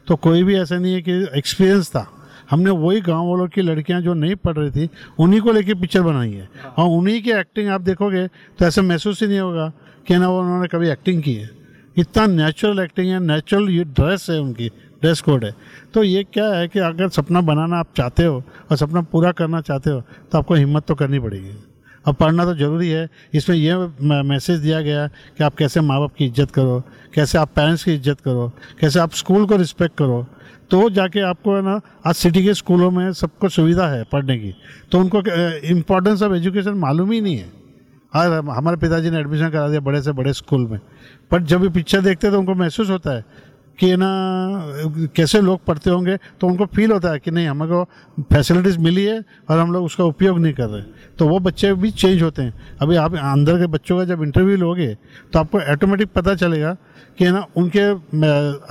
तो कोई भी ऐसा नहीं है कि एक्सपीरियंस था। हमने वही गाँव वालों की लड़कियाँ जो नहीं पढ़ रही थी उन्हीं को लेके पिक्चर बनाई है। और उन्हीं की एक्टिंग आप देखोगे तो ऐसा महसूस ही नहीं होगा कि ना वो उन्होंने कभी एक्टिंग की है। इतना नेचुरल एक्टिंग है नेचुरल ये ड्रेस है उनकी ड्रेस कोड है। तो ये क्या है कि अगर सपना बनाना आप चाहते हो और सपना पूरा करना चाहते हो तो आपको हिम्मत तो करनी पड़ेगी। और पढ़ना तो ज़रूरी है। इसमें यह मैसेज दिया गया कि आप कैसे माँ बाप की इज़्ज़त करो कैसे आप पेरेंट्स की इज़्ज़त करो कैसे आप स्कूल को रिस्पेक्ट करो। तो जाके आपको है ना, आज सिटी के स्कूलों में सबको सुविधा है पढ़ने की। तो उनको इम्पोर्टेंस ऑफ़ एजुकेशन मालूम ही नहीं है। हम- हमारे पिताजी ने एडमिशन करा दिया बड़े से बड़े स्कूल में। बट जब ये पिक्चर देखते हैं तो उनको महसूस होता है कि ना, कैसे लोग पढ़ते होंगे तो उनको फील होता है कि नहीं हमको फैसिलिटीज़ मिली है और हम लोग उसका उपयोग नहीं कर रहे तो वो बच्चे भी चेंज होते हैं। अभी आप अंदर के बच्चों का जब इंटरव्यू लोगे तो आपको ऑटोमेटिक पता चलेगा कि ना, उनके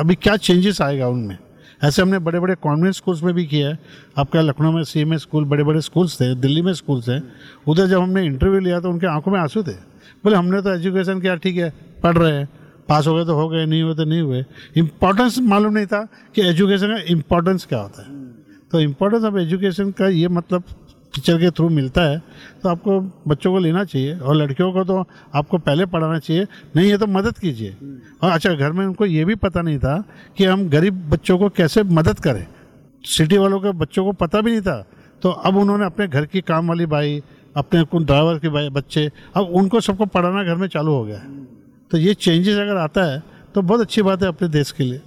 अभी क्या चेंजेस आएगा उनमें। ऐसे हमने बड़े बड़े कॉन्वेंट स्कूल्स में भी किया है। आपका लखनऊ में सी एम स्कूल बड़े बड़े स्कूल्स थे, दिल्ली में स्कूल्स हैं। उधर जब हमने इंटरव्यू लिया तो उनके आँखों में आँसू थे। बोले, हमने तो एजुकेशन किया, ठीक है, पढ़ रहे हैं। पास हो गए तो हो गए, नहीं हुए तो नहीं हुए। इम्पोर्टेंस मालूम नहीं था कि एजुकेशन का इम्पोर्टेंस क्या होता है। तो इम्पोर्टेंस ऑफ़ एजुकेशन का ये मतलब टीचर के थ्रू मिलता है तो आपको बच्चों को लेना चाहिए और लड़कियों को तो आपको पहले पढ़ाना चाहिए, नहीं है तो मदद कीजिए। और अच्छा घर में उनको ये भी पता नहीं था कि हम गरीब बच्चों को कैसे मदद करें। सिटी वालों के बच्चों को पता भी नहीं था तो अब उन्होंने अपने घर की काम वाली बाई, अपने ड्राइवर के भाई बच्चे, अब उनको सबको पढ़ाना घर में चालू हो गया है। तो ये चेंजेस अगर आता है तो बहुत अच्छी बात है अपने देश के लिए।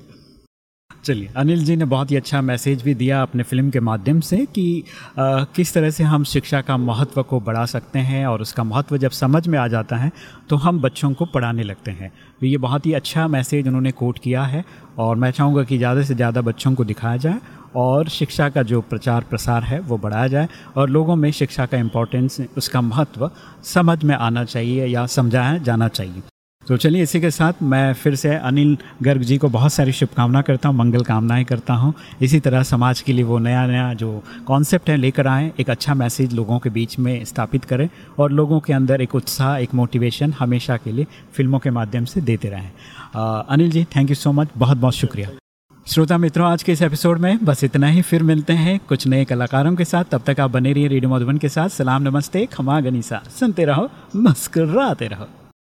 चलिए अनिल जी ने बहुत ही अच्छा मैसेज भी दिया अपने फ़िल्म के माध्यम से कि आ, किस तरह से हम शिक्षा का महत्व को बढ़ा सकते हैं और उसका महत्व जब समझ में आ जाता है तो हम बच्चों को पढ़ाने लगते हैं। तो ये बहुत ही अच्छा मैसेज उन्होंने कोट किया है और मैं चाहूँगा कि ज़्यादा से ज़्यादा बच्चों को दिखाया जाए और शिक्षा का जो प्रचार प्रसार है वो बढ़ाया जाए और लोगों में शिक्षा का इम्पोर्टेंस उसका महत्व समझ में आना चाहिए या समझाया जाना चाहिए। तो चलिए इसी के साथ मैं फिर से अनिल गर्ग जी को बहुत सारी शुभकामना करता हूँ, मंगल कामनाएँ करता हूँ। इसी तरह समाज के लिए वो नया नया जो कॉन्सेप्ट है लेकर आएँ, एक अच्छा मैसेज लोगों के बीच में स्थापित करें और लोगों के अंदर एक उत्साह, एक मोटिवेशन हमेशा के लिए फ़िल्मों के माध्यम से देते रहें। Anil ji thank you so much बहुत बहुत शुक्रिया। श्रोता मित्रों, आज के इस एपिसोड में बस इतना ही, फिर मिलते हैं कुछ नए कलाकारों के साथ। तब तक आप बने रहिए रेडियो मधुबन के साथ। सलाम, नमस्ते, खमा गनीसा। सुनते रहो, मुस्कुराते रहो।